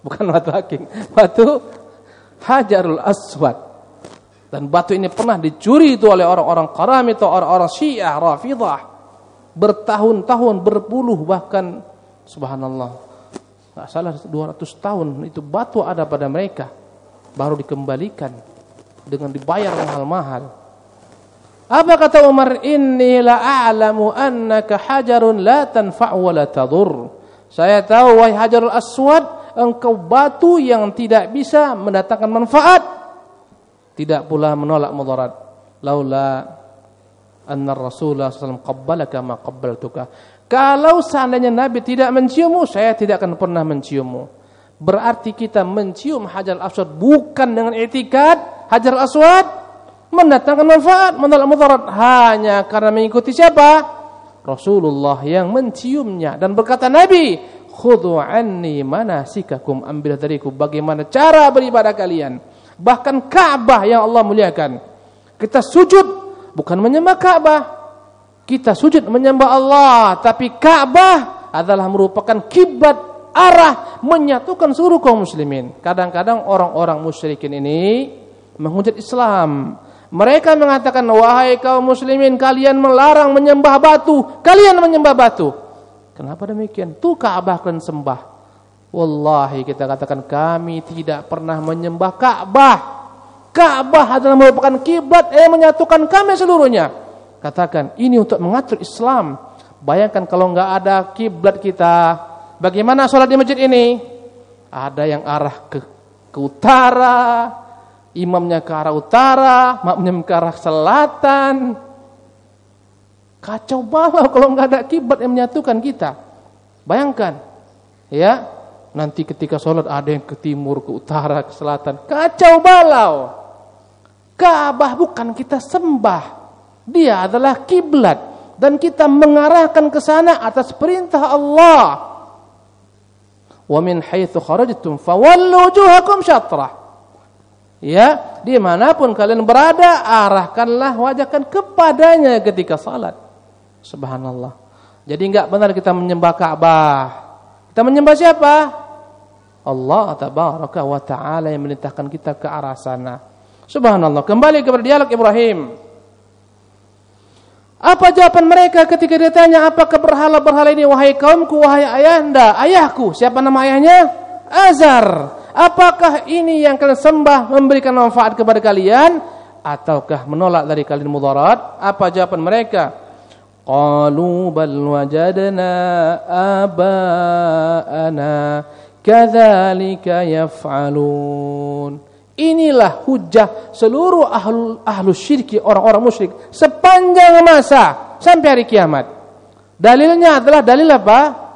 Bukan batu akik, batu Hajarul Aswad. Dan batu ini pernah dicuri itu oleh orang-orang Qaram itu orang-orang Syiah, Rafidah. Bertahun-tahun, berpuluh bahkan subhanallah. Enggak salah 200 tahun itu batu ada pada mereka. Baru dikembalikan dengan dibayar mahal-mahal. Apa kata Umar? Inni la a'lamu annaka hajarun la tanfa' wa la tadur. Saya tahu wahai Hajarul Aswad, engkau batu yang tidak bisa mendatangkan manfaat tidak pula menolak mudarat laula anna rasulullah sallallahu qabbalaka ma qabbaltuka kalau seandainya nabi tidak menciummu saya tidak akan pernah menciummu berarti kita mencium hajar aswad bukan dengan etikat hajar aswad mendatangkan manfaat menolak mudarat hanya karena mengikuti siapa Rasulullah yang menciumnya dan berkata Nabi khudhu anni manasikakum ambil dariku bagaimana cara beribadah kalian Bahkan Ka'bah yang Allah muliakan. Kita sujud bukan menyembah Ka'bah. Kita sujud menyembah Allah, tapi Ka'bah adalah merupakan kiblat arah menyatukan seluruh kaum muslimin. Kadang-kadang orang-orang musyrikin ini menghujat Islam. Mereka mengatakan, wahai kaum muslimin, kalian melarang menyembah batu. Kalian menyembah batu. Kenapa demikian? Tuh Ka'bah kalian sembah. Wallahi kita katakan kami tidak pernah menyembah Ka'bah. Ka'bah adalah merupakan kiblat yang menyatukan kami seluruhnya. Katakan ini untuk mengatur Islam. Bayangkan kalau nggak ada kiblat kita, bagaimana sholat di masjid ini? Ada yang arah ke, ke utara, imamnya ke arah utara, makmumnya ke arah selatan. Kacau balau kalau nggak ada kiblat yang menyatukan kita. Bayangkan, ya Nanti ketika sholat ada yang ke timur, ke utara, ke selatan. Kacau balau. Ka'bah bukan kita sembah. Dia adalah kiblat dan kita mengarahkan ke sana atas perintah Allah. Wa min haitsu kharajtum fawallu wujuhakum syatrah. Ya, di mana pun kalian berada, arahkanlah wajahkan kepadanya ketika salat. Subhanallah. Jadi enggak benar kita menyembah Ka'bah. Kita menyembah siapa? Allah tabaraka wa taala yang menitahkan kita ke arah sana. Subhanallah. Kembali kepada dialog Ibrahim. Apa jawaban mereka ketika ditanya apakah berhala-berhala ini wahai kaumku wahai ayahanda ayahku siapa nama ayahnya Azar apakah ini yang kalian sembah memberikan manfaat kepada kalian ataukah menolak dari kalian mudarat apa jawaban mereka qalu bal wajadna abaana kadzalika yaf'alun. Inilah hujah seluruh ahlu, ahlu syirki orang-orang musyrik sepanjang masa sampai hari kiamat. Dalilnya adalah dalil apa?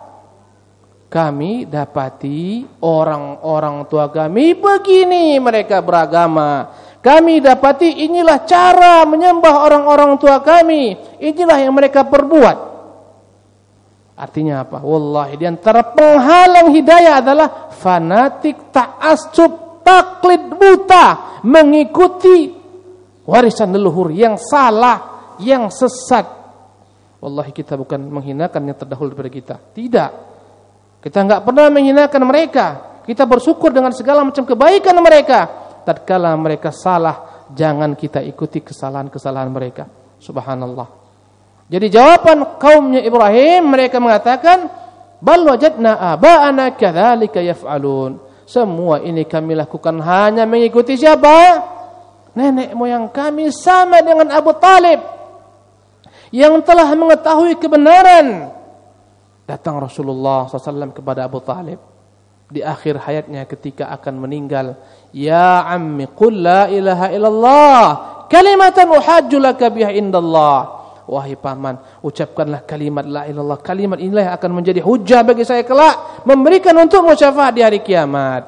Kami dapati orang-orang tua kami begini mereka beragama. Kami dapati inilah cara menyembah orang-orang tua kami. Inilah yang mereka perbuat. Artinya apa? Wallahi di antara penghalang hidayah adalah fanatik, ta'assub, taklid buta, mengikuti warisan leluhur yang salah, yang sesat. Wallahi kita bukan menghinakan yang terdahulu daripada kita. Tidak. Kita enggak pernah menghinakan mereka. Kita bersyukur dengan segala macam kebaikan mereka. Tatkala mereka salah, jangan kita ikuti kesalahan-kesalahan mereka. Subhanallah. Jadi jawaban kaumnya Ibrahim mereka mengatakan bal wajadna aba'ana kadzalika yaf'alun. Semua ini kami lakukan hanya mengikuti siapa? Nenek moyang kami sama dengan Abu Talib. yang telah mengetahui kebenaran. Datang Rasulullah SAW kepada Abu Talib di akhir hayatnya ketika akan meninggal. Ya ammi qul la ilaha illallah kalimatan uhajju laka biha indallah. Wahai paman, ucapkanlah kalimat la ilallah. Kalimat inilah yang akan menjadi hujah bagi saya kelak. Memberikan untuk syafaat di hari kiamat.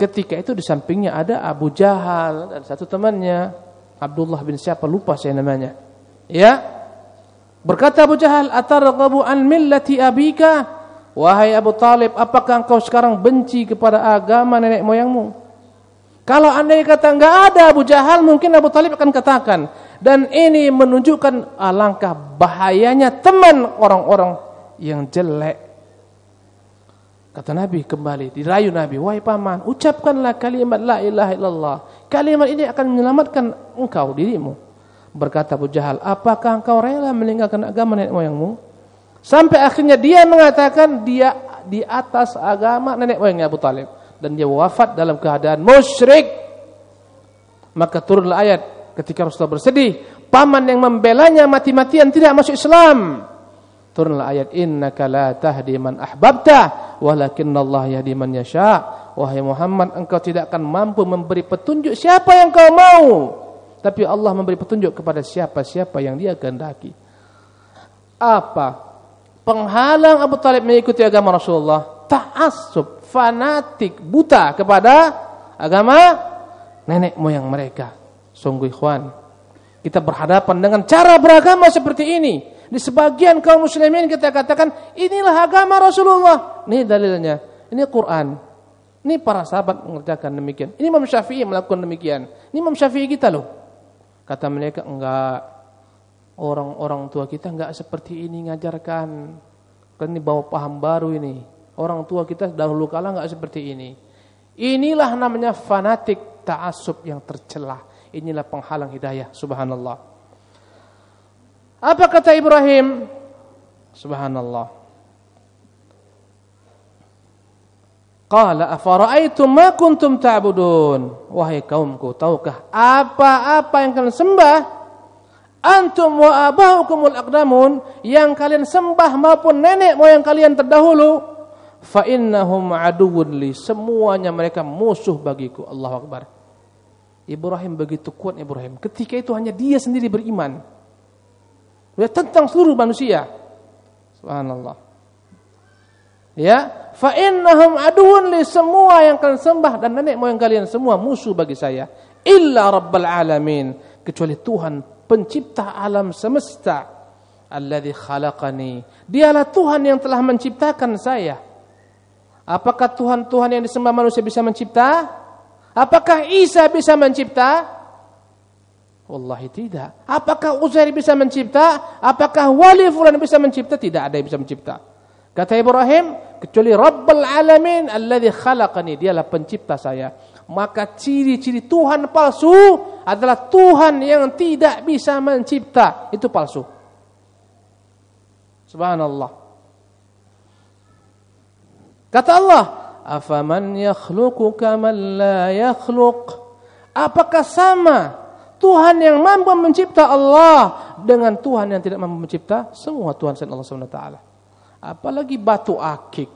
Ketika itu di sampingnya ada Abu Jahal dan satu temannya. Abdullah bin siapa lupa saya namanya. Ya. Berkata Abu Jahal, "Atarghabu an millati abika?" Wahai Abu Talib, apakah engkau sekarang benci kepada agama nenek moyangmu? Kalau anda kata enggak ada Abu Jahal, mungkin Abu Talib akan katakan, dan ini menunjukkan alangkah bahayanya teman orang-orang yang jelek. Kata Nabi kembali, dirayu Nabi, wahai paman, ucapkanlah kalimat la ilaha illallah. Kalimat ini akan menyelamatkan engkau, dirimu. Berkata Abu Jahal, apakah engkau rela meninggalkan agama nenek moyangmu? Sampai akhirnya dia mengatakan dia di atas agama nenek moyangnya Abu Talib. Dan dia wafat dalam keadaan musyrik. Maka turunlah ayat ketika Rasulullah bersedih, paman yang membelanya mati-matian tidak masuk Islam. Turunlah ayat innaka la tahdi man ahbabta walakinnallaha yahdi man yasha. Wahai Muhammad, engkau tidak akan mampu memberi petunjuk siapa yang kau mau. Tapi Allah memberi petunjuk kepada siapa-siapa yang dia kehendaki. Apa penghalang Abu Talib mengikuti agama Rasulullah? Ta'assub, fanatik, buta kepada agama nenek moyang mereka. Sungguh ikhwan, kita berhadapan dengan cara beragama seperti ini. Di sebagian kaum muslimin kita katakan, inilah agama Rasulullah. Ini dalilnya. Ini Quran. Ini para sahabat mengerjakan demikian. Ini Imam Syafi'i melakukan demikian. Ini Imam Syafi'i kita loh. Kata mereka, enggak. Orang-orang tua kita enggak seperti ini ngajarkan. Kan ini bawa paham baru ini. Orang tua kita dahulu kala enggak seperti ini. Inilah namanya fanatik ta'asub yang tercelah inilah penghalang hidayah subhanallah apa kata Ibrahim subhanallah Qala afara'aitum ma kuntum ta'budun wahai kaumku tahukah apa-apa yang kalian sembah antum wa abahukumul aqdamun yang kalian sembah maupun nenek moyang kalian terdahulu fa innahum aduwwun li semuanya mereka musuh bagiku Allahu akbar Ibrahim begitu kuat Ibrahim. Ketika itu hanya dia sendiri beriman. Ya tentang seluruh manusia. Subhanallah. Ya, fa innahum aduun li semua yang kalian sembah dan nenek moyang kalian semua musuh bagi saya. Illa rabbal alamin, kecuali Tuhan pencipta alam semesta. Alladzi khalaqani. Dialah Tuhan yang telah menciptakan saya. Apakah Tuhan-Tuhan yang disembah manusia bisa mencipta? Apakah Isa bisa mencipta? Wallahi tidak. Apakah Uzair bisa mencipta? Apakah wali fulan bisa mencipta? Tidak ada yang bisa mencipta. Kata Ibrahim, kecuali Rabbul Alamin alladzi khalaqani, dialah pencipta saya. Maka ciri-ciri Tuhan palsu adalah Tuhan yang tidak bisa mencipta. Itu palsu. Subhanallah. Kata Allah, afaman yakhluqu kaman la yakhluq apakah sama Tuhan yang mampu mencipta Allah dengan Tuhan yang tidak mampu mencipta semua Tuhan selain Allah Subhanahu taala apalagi batu akik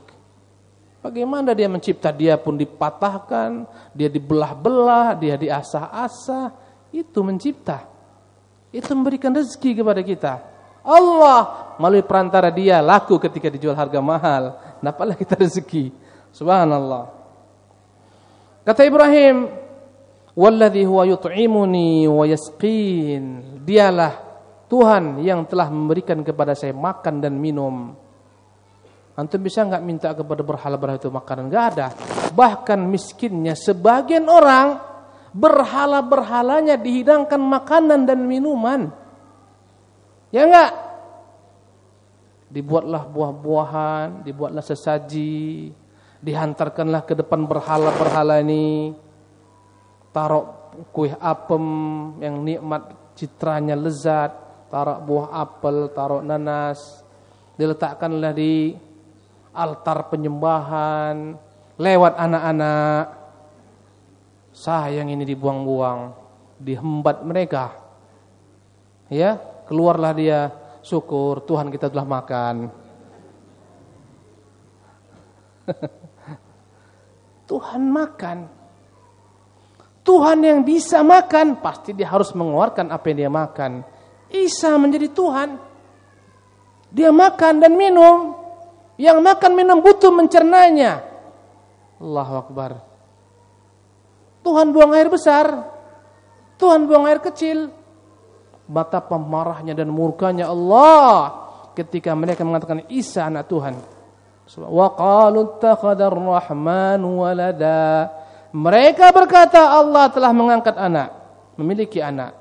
bagaimana dia mencipta dia pun dipatahkan dia dibelah-belah dia diasah-asah itu mencipta itu memberikan rezeki kepada kita Allah melalui perantara dia laku ketika dijual harga mahal. Dapatlah kita rezeki. Subhanallah. Kata Ibrahim, "Walladzi huwa yut'imuni wa yasqin." Dialah Tuhan yang telah memberikan kepada saya makan dan minum. Antum bisa enggak minta kepada berhala-berhala itu makanan? Enggak ada. Bahkan miskinnya sebagian orang berhala-berhalanya dihidangkan makanan dan minuman. Ya enggak? Dibuatlah buah-buahan, dibuatlah sesaji, dihantarkanlah ke depan berhala-berhala ini taruh kue apem yang nikmat citranya lezat taruh buah apel taruh nanas diletakkanlah di altar penyembahan lewat anak-anak sayang ini dibuang-buang dihembat mereka ya Keluarlah dia, syukur Tuhan kita telah makan. Tuhan makan. Tuhan yang bisa makan, pasti dia harus mengeluarkan apa yang dia makan. Isa menjadi Tuhan. Dia makan dan minum. Yang makan minum butuh mencernanya. Allahu Akbar. Tuhan buang air besar. Tuhan buang air kecil. Betapa marahnya dan murkanya Allah ketika mereka mengatakan Isa anak Tuhan. Wa qalu rahman walada. Mereka berkata Allah telah mengangkat anak, memiliki anak.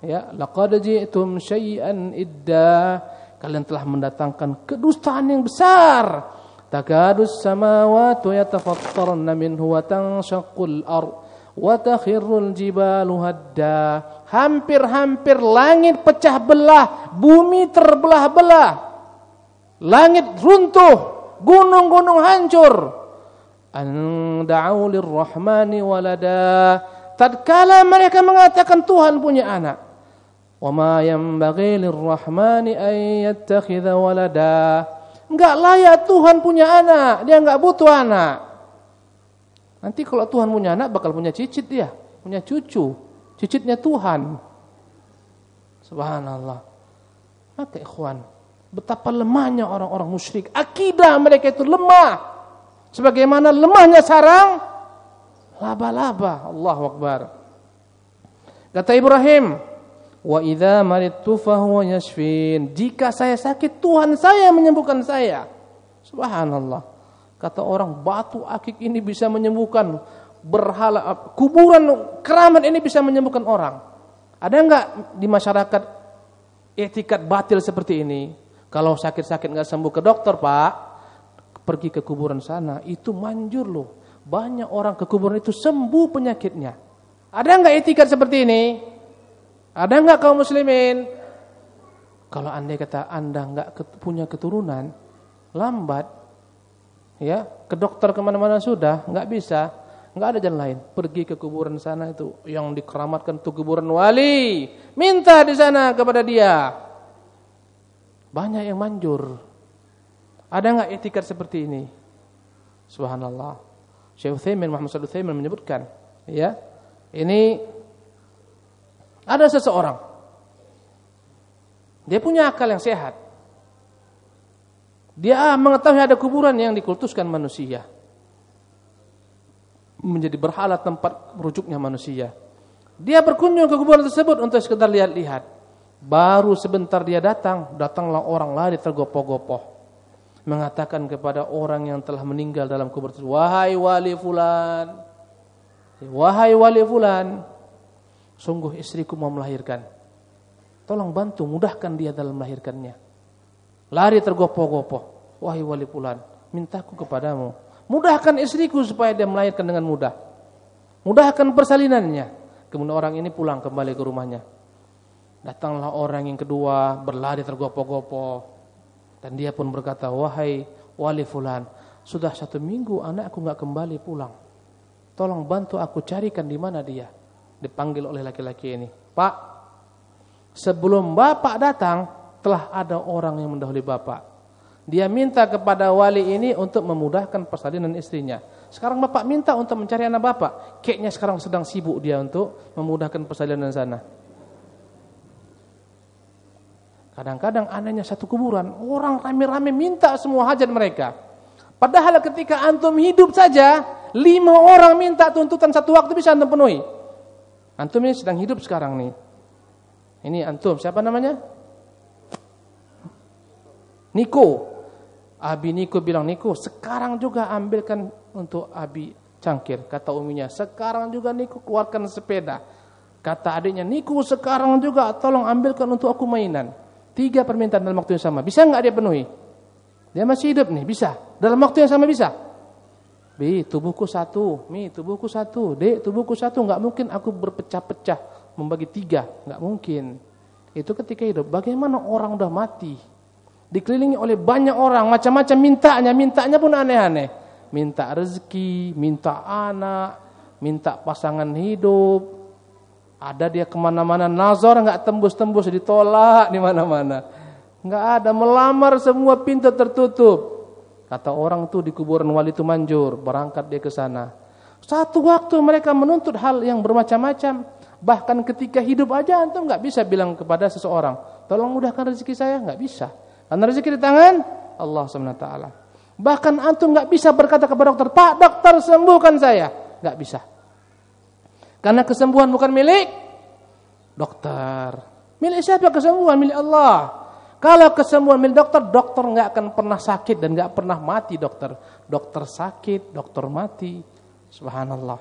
Ya, laqad ji'tum syai'an idda. Kalian telah mendatangkan kedustaan yang besar. Takadus samawati yatafattarna minhu wa tanshaqqul ard wa takhirrul jibalu hadda. Hampir-hampir langit pecah belah, bumi terbelah-belah. Langit runtuh, gunung-gunung hancur. An da'u lirrahmani walada. Tatkala mereka mengatakan Tuhan punya anak. Ma yanbaghi lirrahmani an yattakhidha walada. Enggak layak Tuhan punya anak, dia enggak butuh anak. Nanti kalau Tuhan punya anak bakal punya cicit dia, punya cucu. Cicitnya Tuhan. Subhanallah. Maka ikhwan, Betapa lemahnya orang-orang musyrik. Akidah mereka itu lemah. Sebagaimana lemahnya sarang laba-laba. Allahu Akbar. Kata Ibrahim, "Wa idza maridtu fahuwa yashfin." Jika saya sakit, Tuhan saya menyembuhkan saya. Subhanallah. Kata orang, batu akik ini bisa menyembuhkan berhala kuburan keramat ini bisa menyembuhkan orang. Ada enggak di masyarakat etikat batil seperti ini? Kalau sakit-sakit nggak sembuh ke dokter pak, pergi ke kuburan sana, itu manjur loh. Banyak orang ke kuburan itu sembuh penyakitnya. Ada nggak etikat seperti ini? Ada nggak kaum muslimin? Kalau anda kata anda nggak punya keturunan, lambat, ya ke dokter ke mana-mana sudah, nggak bisa, nggak ada jalan lain. Pergi ke kuburan sana itu yang dikeramatkan tuh kuburan wali, minta di sana kepada dia. Banyak yang manjur. Ada nggak etikat seperti ini? Subhanallah. Syekh Utsaimin Muhammad Utsaimin menyebutkan, ya. Ini ada seseorang dia punya akal yang sehat. Dia mengetahui ada kuburan yang dikultuskan manusia. Menjadi berhala tempat merujuknya manusia. Dia berkunjung ke kuburan tersebut untuk sekedar lihat-lihat. Baru sebentar dia datang, datanglah orang lari tergopoh-gopoh. Mengatakan kepada orang yang telah meninggal dalam kubur tersebut, Wahai wali fulan, Wahai wali fulan, sungguh istriku mau melahirkan. Tolong bantu, mudahkan dia dalam melahirkannya. Lari tergopoh-gopoh. Wahai wali fulan, mintaku kepadamu. Mudahkan istriku supaya dia melahirkan dengan mudah. Mudahkan persalinannya. Kemudian orang ini pulang kembali ke rumahnya. Datanglah orang yang kedua berlari tergopoh-gopoh. Dan dia pun berkata, wahai wali fulan, sudah satu minggu anakku nggak kembali pulang. Tolong bantu aku carikan di mana dia. Dipanggil oleh laki-laki ini. Pak, sebelum bapak datang, telah ada orang yang mendahului bapak. Dia minta kepada wali ini untuk memudahkan persalinan istrinya. Sekarang bapak minta untuk mencari anak bapak. Kayaknya sekarang sedang sibuk dia untuk memudahkan persalinan sana. Kadang-kadang anehnya satu kuburan, orang rame-rame minta semua hajat mereka. Padahal ketika antum hidup saja, lima orang minta tuntutan satu waktu bisa antum penuhi. Antum ini sedang hidup sekarang nih. Ini antum, siapa namanya? Niko. Abi Niko bilang, Niko sekarang juga ambilkan untuk Abi cangkir. Kata uminya, sekarang juga Niko keluarkan sepeda. Kata adiknya, Niko sekarang juga tolong ambilkan untuk aku mainan. Tiga permintaan dalam waktu yang sama. Bisa nggak dia penuhi? Dia masih hidup nih, bisa. Dalam waktu yang sama bisa. B, tubuhku satu. Mi, tubuhku satu. D, tubuhku satu. Nggak mungkin aku berpecah-pecah membagi tiga. Nggak mungkin. Itu ketika hidup. Bagaimana orang udah mati? Dikelilingi oleh banyak orang. Macam-macam mintanya. Mintanya pun aneh-aneh. Minta rezeki, minta anak, minta pasangan hidup. Ada dia ke mana-mana, nazar nggak tembus-tembus, ditolak di mana-mana. Nggak ada, melamar semua pintu tertutup. Kata orang tuh di kuburan wali itu manjur, berangkat dia ke sana. Satu waktu mereka menuntut hal yang bermacam-macam. Bahkan ketika hidup aja antum nggak bisa bilang kepada seseorang, tolong mudahkan rezeki saya, nggak bisa. Karena rezeki di tangan Allah swt. Bahkan antum nggak bisa berkata kepada dokter, Pak dokter sembuhkan saya, nggak bisa. Karena kesembuhan bukan milik dokter. Milik siapa kesembuhan? Milik Allah. Kalau kesembuhan milik dokter, dokter nggak akan pernah sakit dan nggak pernah mati dokter. Dokter sakit, dokter mati. Subhanallah.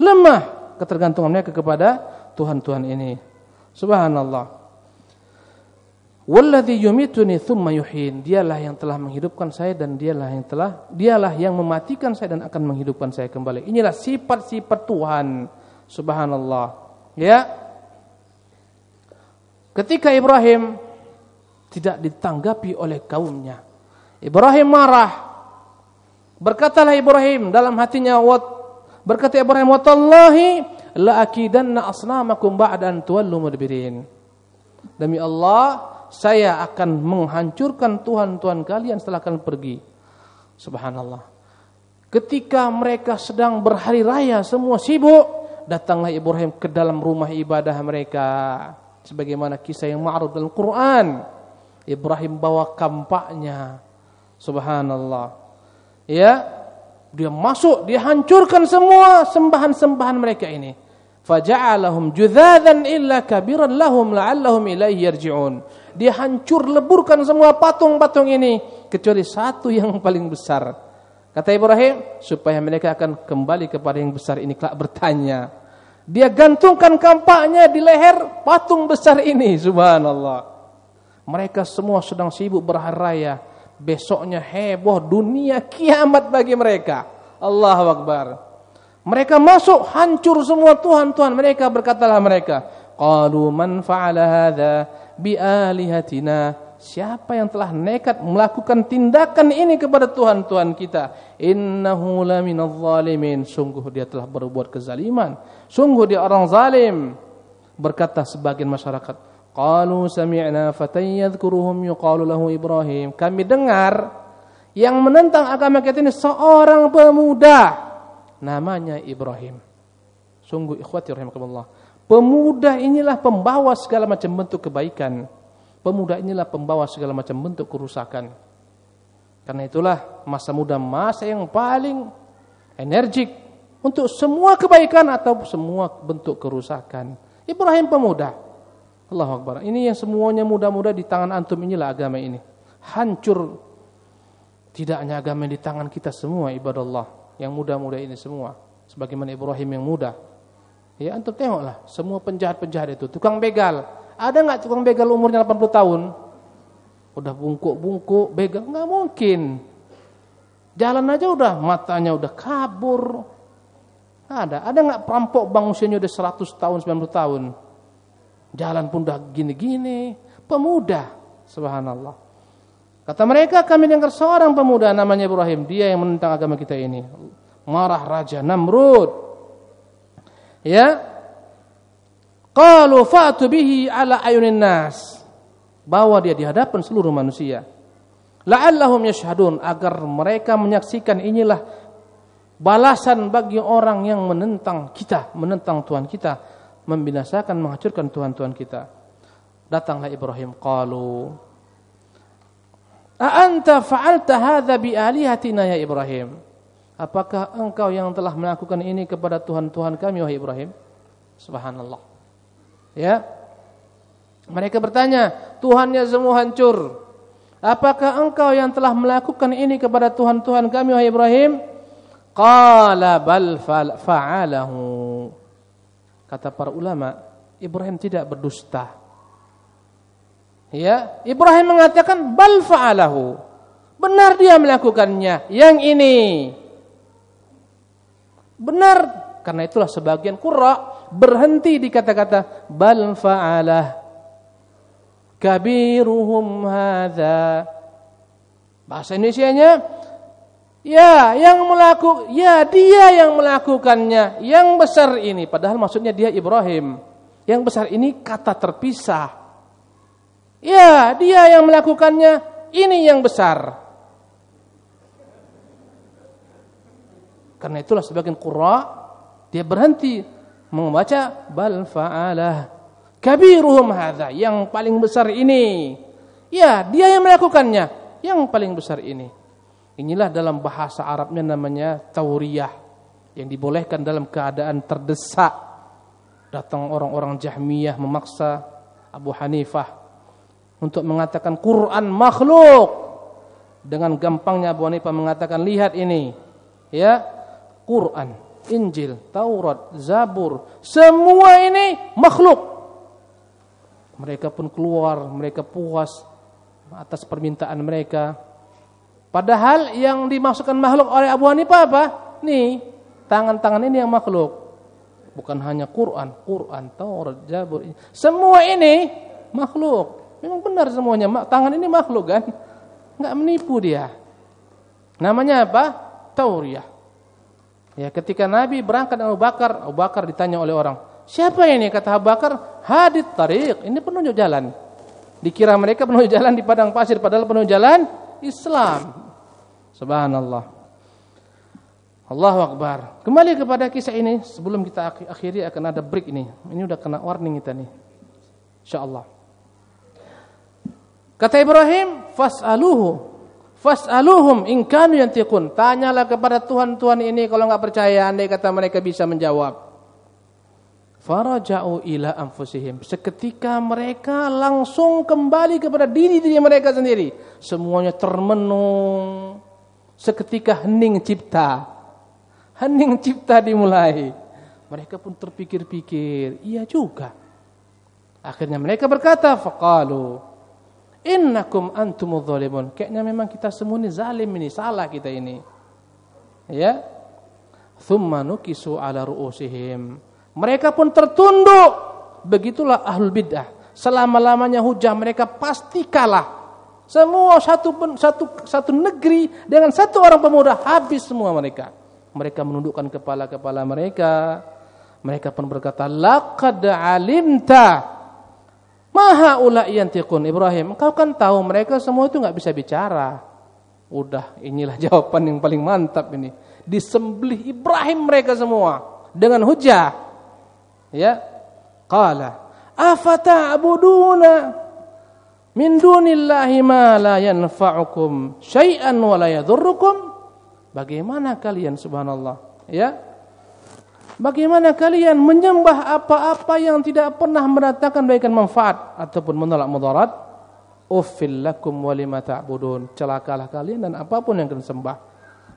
Lemah ketergantungan mereka kepada Tuhan-Tuhan ini. Subhanallah. Walladhi yumituni thumma yuhin. Dialah yang telah menghidupkan saya dan dialah yang telah dialah yang mematikan saya dan akan menghidupkan saya kembali. Inilah sifat-sifat Tuhan. Subhanallah. Ya. Ketika Ibrahim tidak ditanggapi oleh kaumnya. Ibrahim marah. Berkatalah Ibrahim dalam hatinya berkata Ibrahim watallahi la akidanna asnamakum ba'da an tuwallu mudbirin. Demi Allah, saya akan menghancurkan tuhan-tuhan kalian setelah kalian pergi. Subhanallah. Ketika mereka sedang berhari raya semua sibuk, datanglah Ibrahim ke dalam rumah ibadah mereka. Sebagaimana kisah yang ma'ruf dalam Quran. Ibrahim bawa kampaknya. Subhanallah. Ya, dia masuk, dia hancurkan semua sembahan-sembahan mereka ini. Faja'alahum judzadan illa kabiran lahum la'allahum ilaihi yarji'un. Dia hancur leburkan semua patung-patung ini kecuali satu yang paling besar Kata Ibrahim, supaya mereka akan kembali kepada yang besar ini kelak bertanya. Dia gantungkan kampaknya di leher patung besar ini, subhanallah. Mereka semua sedang sibuk berhari raya. Besoknya heboh dunia kiamat bagi mereka. Allahu Akbar. Mereka masuk hancur semua Tuhan-Tuhan mereka berkatalah mereka, qalu man fa'ala hadza bi alihatina Siapa yang telah nekat melakukan tindakan ini kepada Tuhan-Tuhan kita? Innahu laminadh zalimin. Sungguh dia telah berbuat kezaliman. Sungguh dia orang zalim. Berkata sebagian masyarakat, Qalu sami'na fatan yadhkuruhum yuqalu lahu Ibrahim. Kami dengar yang menentang agama kita ini seorang pemuda namanya Ibrahim. Sungguh ikhwati rahimakumullah. Pemuda inilah pembawa segala macam bentuk kebaikan Pemuda inilah pembawa segala macam bentuk kerusakan. Karena itulah masa muda masa yang paling energik untuk semua kebaikan atau semua bentuk kerusakan. Ibrahim pemuda. Allah Akbar. Ini yang semuanya muda-muda di tangan antum inilah agama ini. Hancur. Tidak hanya agama di tangan kita semua ibadah Allah. Yang muda-muda ini semua. Sebagaimana Ibrahim yang muda. Ya antum tengoklah. Semua penjahat-penjahat itu. Tukang begal ada nggak tukang begal umurnya 80 tahun? Udah bungkuk-bungkuk begal nggak mungkin. Jalan aja udah matanya udah kabur. Ada, ada nggak perampok bang usianya udah 100 tahun, 90 tahun? Jalan pun udah gini-gini. Pemuda, subhanallah. Kata mereka kami dengar seorang pemuda namanya Ibrahim, dia yang menentang agama kita ini. Marah raja Namrud. Ya, Qalu fa'tu bihi ala ayunin nas. Bawa dia di hadapan seluruh manusia. La'allahum yashhadun agar mereka menyaksikan inilah balasan bagi orang yang menentang kita, menentang Tuhan kita, membinasakan, menghancurkan Tuhan-Tuhan kita. Datanglah Ibrahim qalu A anta fa'alta hadza bi alihatina ya Ibrahim? Apakah engkau yang telah melakukan ini kepada Tuhan-Tuhan kami wahai Ibrahim? Subhanallah. Ya. Mereka bertanya, Tuhannya semua hancur. Apakah engkau yang telah melakukan ini kepada Tuhan-Tuhan kami wahai Ibrahim? Qala bal fa'alahu. Kata para ulama, Ibrahim tidak berdusta. Ya, Ibrahim mengatakan bal fa'alahu. Benar dia melakukannya. Yang ini. Benar karena itulah sebagian qurra berhenti di kata-kata bal fa'alah kabiruhum hadza. Bahasa Indonesianya ya yang melakukan ya dia yang melakukannya yang besar ini padahal maksudnya dia Ibrahim. Yang besar ini kata terpisah. Ya, dia yang melakukannya, ini yang besar. Karena itulah sebagian qurra dia berhenti membaca bal fa'alah kabiruhum hadza yang paling besar ini. Ya, dia yang melakukannya, yang paling besar ini. Inilah dalam bahasa Arabnya namanya tauriyah yang dibolehkan dalam keadaan terdesak. Datang orang-orang Jahmiyah memaksa Abu Hanifah untuk mengatakan Quran makhluk. Dengan gampangnya Abu Hanifah mengatakan lihat ini. Ya, Quran, Injil, Taurat, Zabur, semua ini makhluk. Mereka pun keluar, mereka puas atas permintaan mereka. Padahal yang dimasukkan makhluk oleh Abu Hanifah apa? Nih, tangan-tangan ini yang makhluk. Bukan hanya Quran, Quran, Taurat, Zabur. Semua ini makhluk. Memang benar semuanya. Tangan ini makhluk kan? Enggak menipu dia. Namanya apa? Tauriyah. Ya, ketika Nabi berangkat dengan Abu Bakar, Abu Bakar ditanya oleh orang, "Siapa ini?" kata Abu Bakar, "Hadit Tariq." Ini penunjuk jalan. Dikira mereka penunjuk jalan di padang pasir padahal penunjuk jalan Islam. Subhanallah. Allahu Akbar. Kembali kepada kisah ini sebelum kita akhiri akan ada break ini. Ini udah kena warning kita nih. Insyaallah. Kata Ibrahim, "Fas'aluhu Fas'aluhum in kanu yantiqun. Tanyalah kepada Tuhan-Tuhan ini kalau enggak percaya andai kata mereka bisa menjawab. Faraja'u ila anfusihim. Seketika mereka langsung kembali kepada diri-diri mereka sendiri. Semuanya termenung. Seketika hening cipta. Hening cipta dimulai. Mereka pun terpikir-pikir, iya juga. Akhirnya mereka berkata, faqalu Innakum antumudz zalimun. Kayaknya memang kita semua ini zalim ini, salah kita ini. Ya. Tsumma nukisu ala ru'usihim. Mereka pun tertunduk. Begitulah ahlul bid'ah. Selama-lamanya hujah mereka pasti kalah. Semua satu satu satu negeri dengan satu orang pemuda habis semua mereka. Mereka menundukkan kepala-kepala mereka. Mereka pun berkata, "Laqad alimta Maha ula yantiqun Ibrahim, engkau kan tahu mereka semua itu nggak bisa bicara. Udah, inilah jawaban yang paling mantap ini. Disembelih Ibrahim mereka semua dengan hujah. Ya. Qala, afata'buduna min dunillahi ma la yanfa'ukum syai'an wa la yadhurrukum? Bagaimana kalian subhanallah? Ya. Bagaimana kalian menyembah apa-apa yang tidak pernah mendatangkan baikan manfaat ataupun menolak mudarat? Uffil lakum wa lima ta'budun. Celakalah kalian dan apa pun yang kalian sembah.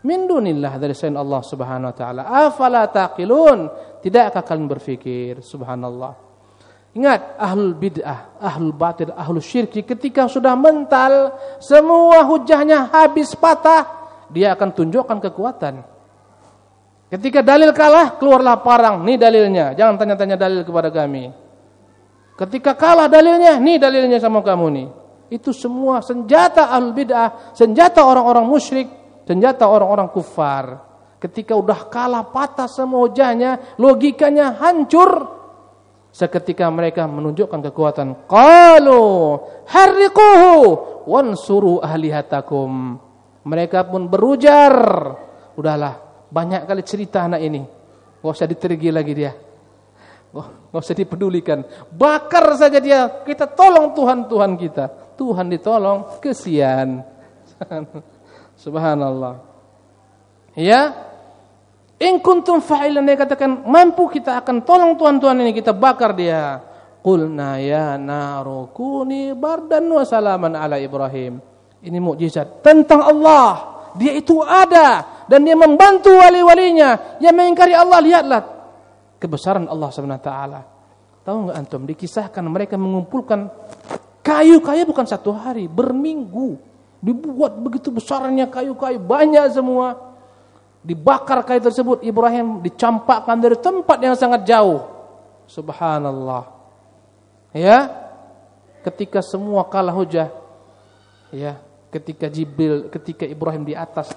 Min dunillah dari selain Allah Subhanahu wa taala. Afala taqilun? Tidakkah kalian berfikir? Subhanallah. Ingat ahlul bid'ah, ahlul batil, ahlul syirki ketika sudah mental, semua hujahnya habis patah, dia akan tunjukkan kekuatan. Ketika dalil kalah, keluarlah parang. Nih dalilnya. Jangan tanya-tanya dalil kepada kami. Ketika kalah dalilnya, nih dalilnya sama kamu nih. Itu semua senjata al bid'ah, senjata orang-orang musyrik, senjata orang-orang kufar. Ketika udah kalah patah semua hujahnya, logikanya hancur. Seketika mereka menunjukkan kekuatan. Qalu harriquhu wansuru ahlihatakum. Mereka pun berujar. Udahlah, banyak kali cerita anak ini. Gak usah ditergi lagi dia. Gak usah dipedulikan. Bakar saja dia. Kita tolong Tuhan-Tuhan kita. Tuhan ditolong. Kesian. Subhanallah. Ya. In kuntum fa'ilan dia katakan mampu kita akan tolong Tuhan-Tuhan ini kita bakar dia. Qulna ya naru kuni bardan wa salaman ala Ibrahim. Ini mukjizat tentang Allah. Dia itu ada dan dia membantu wali-walinya yang mengingkari Allah lihatlah kebesaran Allah Subhanahu taala tahu nggak antum dikisahkan mereka mengumpulkan kayu-kayu bukan satu hari berminggu dibuat begitu besarnya kayu-kayu banyak semua dibakar kayu tersebut Ibrahim dicampakkan dari tempat yang sangat jauh subhanallah ya ketika semua kalah hujah ya ketika Jibril ketika Ibrahim di atas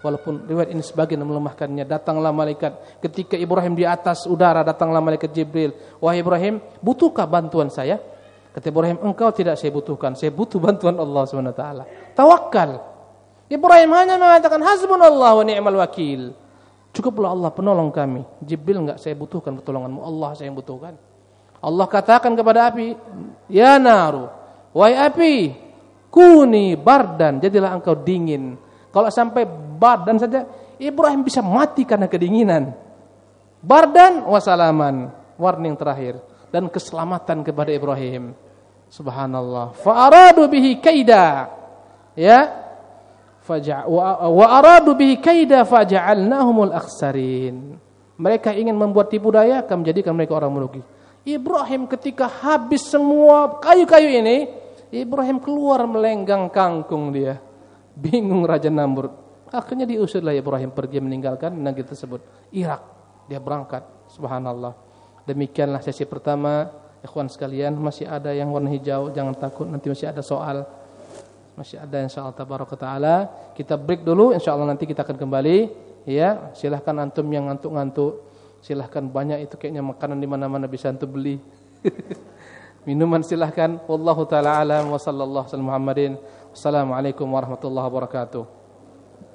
Walaupun riwayat ini sebagian melemahkannya. Datanglah malaikat ketika Ibrahim di atas udara, datanglah malaikat Jibril. Wahai Ibrahim, butuhkah bantuan saya? Kata Ibrahim, engkau tidak saya butuhkan. Saya butuh bantuan Allah SWT. Tawakal. Ibrahim hanya mengatakan, hasbunallah wa ni'mal wakil. Cukuplah Allah penolong kami. Jibril enggak saya butuhkan pertolonganmu. Allah saya yang butuhkan. Allah katakan kepada api, Ya naru, wahai api, kuni bardan, jadilah engkau dingin. Kalau sampai bardan saja, Ibrahim bisa mati karena kedinginan. Bardan wasalaman, warning terakhir. Dan keselamatan kepada Ibrahim. Subhanallah. Fa'aradu bihi kaida. Ya. Wa aradu bihi kaida faja'alnahumul akhsarin. Mereka ingin membuat tipu daya, akan menjadikan mereka orang merugi. Ibrahim ketika habis semua kayu-kayu ini, Ibrahim keluar melenggang kangkung dia. Bingung Raja Namrud. Akhirnya diusirlah Ibrahim pergi meninggalkan negeri tersebut. Irak. Dia berangkat. Subhanallah. Demikianlah sesi pertama. Ikhwan sekalian, masih ada yang warna hijau, jangan takut nanti masih ada soal. Masih ada insyaallah tabaraka taala. Kita break dulu insyaallah nanti kita akan kembali. Ya, silahkan antum yang ngantuk-ngantuk Silahkan banyak itu kayaknya makanan di mana-mana bisa untuk beli. Minuman silahkan. Wallahu taala alam wa sallallahu alaihi Muhammadin. Wassalamualaikum warahmatullahi wabarakatuh.